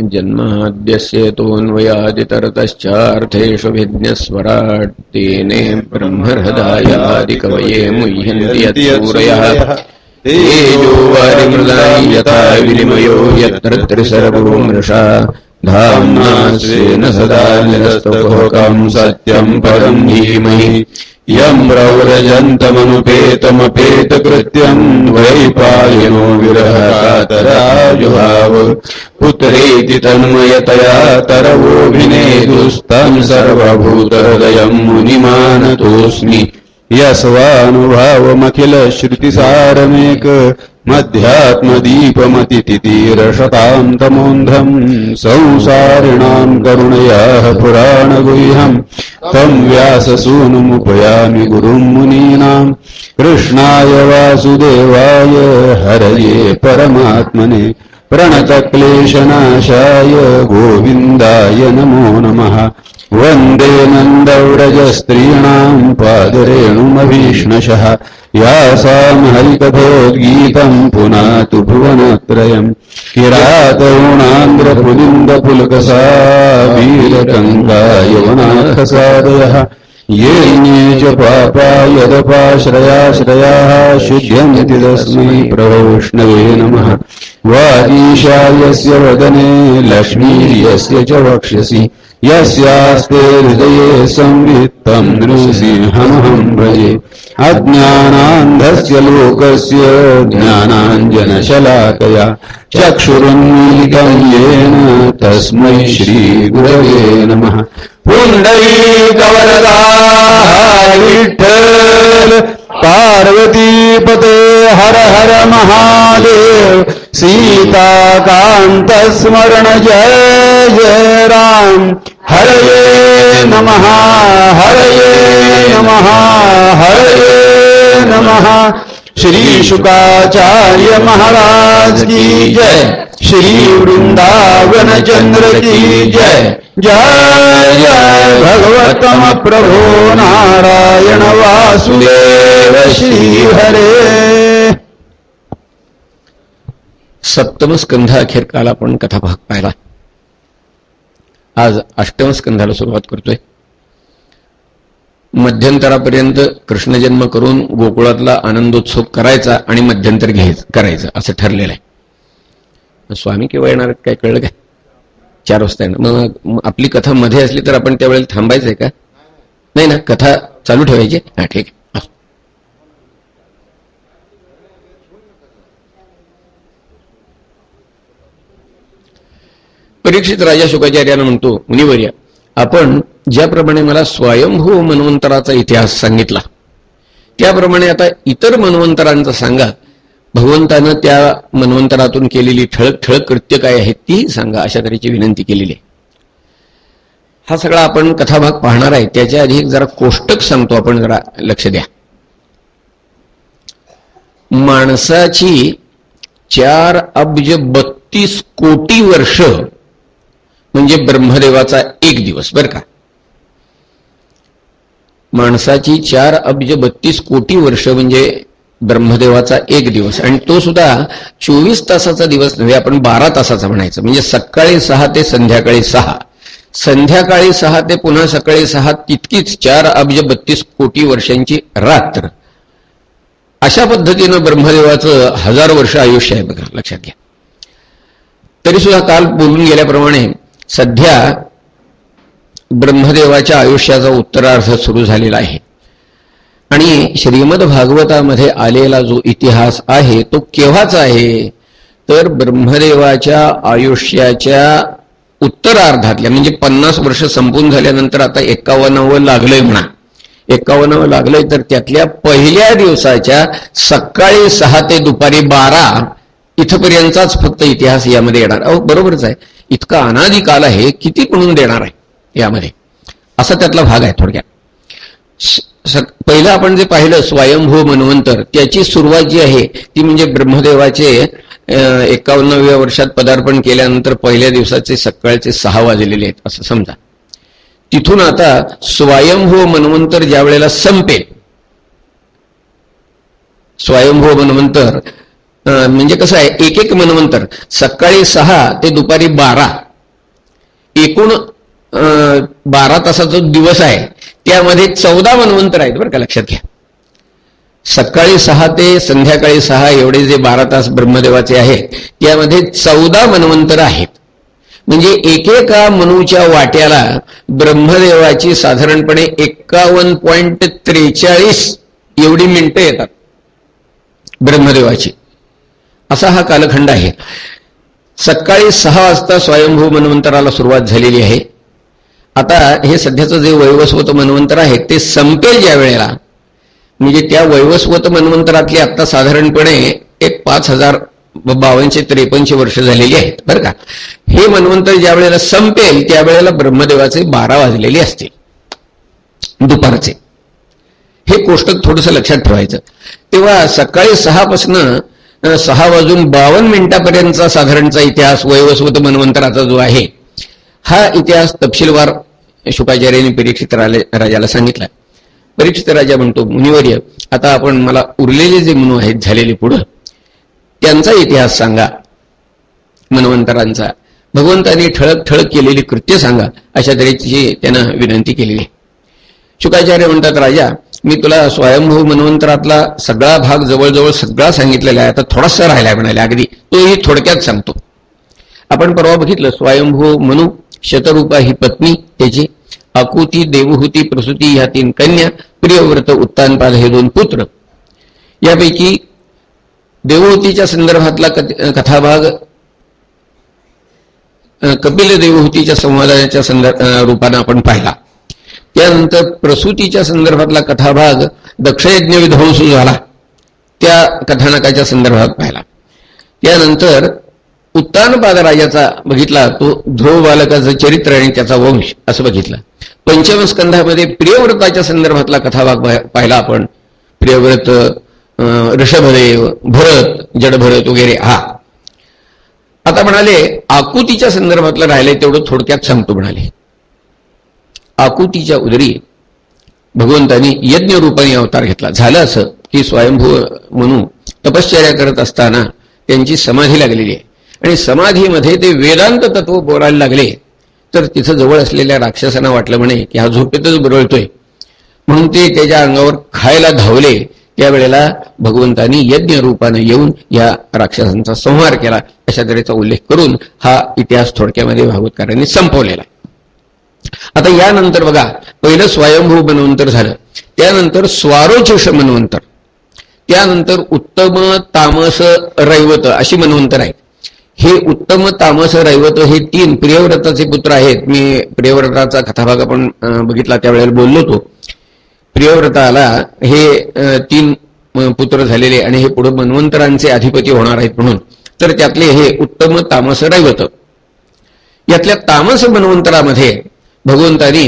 Speaker 1: जन्माद्यस्येतोऽन्वयादितरतश्चार्थेषु विज्ञस्वराट् तेने ब्रह्महृदायादिकवये मुह्यन्ति यत्सूरयः। तेजो वारिमृदाय यथा विनिमयो यत्र त्रिसर्वमृषा धाम्ना स्वेन सदा निरस्तकोकम् सत्यम् परम् धीमहि। यम् प्रव्रजन्तमनुपेतमपेतकृत्यम् वैपायनो विरहकातराजुहाव। पुत्रेति तन्मयतया तरवोऽभिनेतुस्तम् सर्वभूतहृदयम् मुनिमानतोऽस्मि। यस्वानुभावमखिलश्रुतिसारमेक मध्यात्मदीपमतितितीरशताम् तमोन्धम् संसारिणाम् करुणयाः पुराणगुह्यम् तम् व्याससूनुमुपयामि गुरुम् मुनीनाम्। कृष्णाय वासुदेवाय हरये परमात्मने। प्रणतक्लेशनाशाय गोविन्दाय नमो नमः। वन्दे नन्दव्रजस्त्रीणाम् पादरेणुमभीष्णशः। यासाम् हरिकथोद्गीतम् पुनातु भुवनत्रयम् किरातरुणान्द्रपुलिन्दपुलकसा वीरकङ्का यवनाथसादयः ये च पापा यदपाश्रयाश्रयाः शुध्यन्ति तस्मै प्रभविष्णवे नमः। वागीशायस्य वदने लक्ष्मीर्यस्य च वक्ष्यसि। यस्यास्ते हृदये संवित्तं नृसिंहमहं भजे अज्ञानान्धस्य लोकस्य ज्ञानाञ्जनशलाकया चक्षुरुन्मीलितं येन तस्मै श्रीगुरवे नमः। पुण्डरीकवरदा विठ्ठल पार्वतीपते हर हर महादेव सीताकान्तस्मरण जय। जय राम हरये नमः हरये नमः हरये नमः। श्री शुकाचार्य महाराज की जय। श्री वृंदावन चंद्र की जय। जय जय भगवतम प्रभो नारायण वासुदेव। श्री हरे। सप्तम स्कंध अखेर काल आपण कथाभाग पाहिला. आज अष्टम स्कंधाला सुरुवात करतोय. मध्यंतरापर्यंत कृष्णजन्म करून गोकुळातला आनंदोत्सव करायचा आणि मध्यंतर घ्यायचं करायचं असं ठरलेलं आहे. स्वामी केव्हा येणार काय कळलं काय? चार वाजता येणार. मग आपली कथा मध्ये असली तर आपण त्यावेळेला थांबायचंय का? नाही ना कथा चालू ठेवायची? हा ठीक आहे. परीक्षित राजा शुकाचार्यानं म्हणतो मुनिवर्य आपण ज्याप्रमाणे मला स्वयंभू मनवंतराचा इतिहास सांगितला त्याप्रमाणे आता इतर मनवंतरांचा सांगा. भगवंतानं त्या मनवंतरातून केलेली ठळक ठळक कृत्य काय आहेत ती सांगा अशा तऱ्हेची विनंती केलेली आहे. हा सगळा आपण कथाभाग पाहणार आहे. त्याच्या आधी जरा कोष्टक सांगतो आपण जरा लक्ष द्या. माणसाची चार अब्ज बत्तीस कोटी वर्ष म्हणजे ब्रह्मदेवाचा एक दिवस बर का? माणसाची चार अब्ज बत्तीस कोटी वर्ष म्हणजे ब्रह्मदेवाचा एक दिवस. आणि तो सुद्धा चोवीस तासाचा दिवस नव्हे आपण बारा तासाचा म्हणायचं. म्हणजे सकाळी सहा ते संध्याकाळी सहा. संध्याकाळी सहा ते पुन्हा सकाळी सहा तितकीच चार अब्ज बत्तीस कोटी वर्षांची रात्र. अशा पद्धतीनं ब्रह्मदेवाचं हजार वर्ष आयुष्य आहे बघा लक्षात घ्या. तरी सुद्धा काल बोलून गेल्याप्रमाणे सध्या ब्रह्मदेवाच्या आयुष्याचा उत्तरार्थ सुरू झालेला आहे. आणि श्रीमद भागवतामध्ये आलेला जो इतिहास आहे तो केव्हाच आहे? तर ब्रह्मदेवाच्या आयुष्याच्या उत्तरार्धातल्या म्हणजे पन्नास वर्ष संपून झाल्यानंतर आता एक्कावन्नावं लागलंय म्हणा. एक्कावन्नावं लागलंय तर त्यातल्या पहिल्या दिवसाच्या सकाळी सहा ते दुपारी बारा इथपर्यंतचाच फक्त इतिहास यामध्ये येणार. अहो बरोबरच आहे. इतका अनादी काल आहे किती म्हणून देणार आहे यामध्ये? असा त्यातला भाग आहे थोडक्यात. पहिलं आपण जे पाहिलं स्वयंभू मनवंतर त्याची सुरुवात जी आहे ती म्हणजे ब्रह्मदेवाचे एकावन्नव्या वर्षात पदार्पण केल्यानंतर पहिल्या दिवसाचे सकाळचे सहा वाजलेले आहेत असं समजा. तिथून आता स्वयंभू मनवंतर ज्या वेळेला संपेल स्वयंभू मनवंतर म्हणजे कसं आहे एक एक मनवंतर सकाळी सहा ते दुपारी बारा. एकूण बारा तासाचा दिवस आहे. त्यामध्ये चौदा मनवंतर आहेत बरं का लक्षात घ्या. सकाळी सहा ते संध्याकाळी सहा एवढे जे बारा तास ब्रह्मदेवाचे आहेत त्यामध्ये चौदा मनवंतर आहेत. म्हणजे एकेका मनूच्या वाट्याला ब्रह्मदेवाची साधारणपणे एक्कावन्न पॉईंट त्रेचाळीस एवढी मिनिटं येतात ब्रह्मदेवाची. असा हा कालखंड आहे. सकाळी सहा वाजता स्वयंभू मनवंतराला सुरुवात झालेली आहे. आता हे सध्याचं जे वैवस्वत मनवंतर आहे ते संपेल ज्या वेळेला. म्हणजे त्या वैवस्वत मनवंतरातली आता साधारणपणे एक पाच हजार बावनशे त्रेपन्नशे वर्ष झालेली आहेत बरं का? हे मनवंतर ज्या वेळेला संपेल त्यावेळेला ब्रह्मदेवाचे बारा वाजलेले असतील. दुपारचे. हे कोष्टक थोडस लक्षात ठेवायचं. तेव्हा सकाळी सहापासनं सहा वाजून बावन्न मिनिटापर्यंतचा साधारणचा इतिहास वयवस्वत मनवंतराचा जो आहे हा इतिहास तपशीलवार शुकाचार्याने परीक्षित राजाला सांगितला. परीक्षित राजा म्हणतो मुनिवर्य आता आपण मला उरलेले जे मनू आहेत झालेले पुढं त्यांचा इतिहास सांगा मनवंतरांचा. भगवंताने ठळक ठळक केलेली कृत्य सांगा अशा तऱ्हेची त्यांना विनंती केलेली शुकाचार्य म्हणतात राजा मी तुला स्वयंभू मनवंतरातला सगळा भाग जवळजवळ सगळा सांगितलेला आहे. आता थोडासा राहिलाय म्हणाले अगदी. तोही थोडक्यात सांगतो. आपण परवा बघितलं स्वयंभू मनु शतरूपा ही पत्नी त्याची आकुती देवहूती प्रसूती ह्या तीन कन्या प्रियव्रत उत्तानपाद हे दोन पुत्र. यापैकी देवहूतीच्या संदर्भातला कथाभाग कपिल देवहूतीच्या संवादाच्या संदर्भ रूपानं आपण पाहिला. त्यानंतर प्रसूतीच्या संदर्भातला कथाभाग दक्षयज्ञ विध्वंस झाला. त्या कथानकाच्या संदर्भात पाहिला. त्यानंतर उत्तानपाद राजाचा बघितला तो ध्रुव बालकाचं चरित्र आणि त्याचा वंश असं बघितलं. पंचमस्कंधामध्ये प्रियव्रताच्या संदर्भातला कथाभाग पाहिला आपण. प्रियव्रत ऋषभदेव भरत जडभरत वगैरे हा. आता म्हणाले आकुतीच्या संदर्भातलं राहिले तेवढं थोडक्यात सांगतो म्हणाले. आकुतीच्या उदरी भगवंतानी यज्ञ रूपाने अवतार घेतला. झालं असं की स्वयंभू म्हणून तपश्चर्या करत असताना त्यांची समाधी लागलेली आहे. आणि समाधीमध्ये ते वेदांत तत्व बोलायला लागले. तर तिथं जवळ असलेल्या राक्षसांना वाटलं म्हणे की हा झोपेतच बुरळतोय. म्हणून ते त्याच्या अंगावर खायला धावले. त्यावेळेला भगवंतानी यज्ञ रूपानं येऊन या राक्षसांचा संहार केला. अशा तऱ्हेचा उल्लेख करून हा इतिहास थोडक्यामध्ये भागवतकारांनी संपवलेला आहे. आता यानंतर बघा पहिलं स्वयंभू मनवंतर झालं. त्यानंतर स्वारोचिष मनवंतर. त्यानंतर उत्तम तामस रैवत अशी मनवंतर आहे हे उत्तम तामस रैवत हे तीन प्रियव्रताचे पुत्र आहेत. मी प्रियव्रताचा कथाभाग आपण बघितला त्यावेळेला बोललो होतो. प्रियव्रताला हे तीन पुत्र झालेले आणि हे पुढे मन्वंतरांचे अधिपती होणार आहेत म्हणून. तर त्यातले हे उत्तम तामस रैवत. यातल्या तामस मनवंतरामध्ये भगवंतानी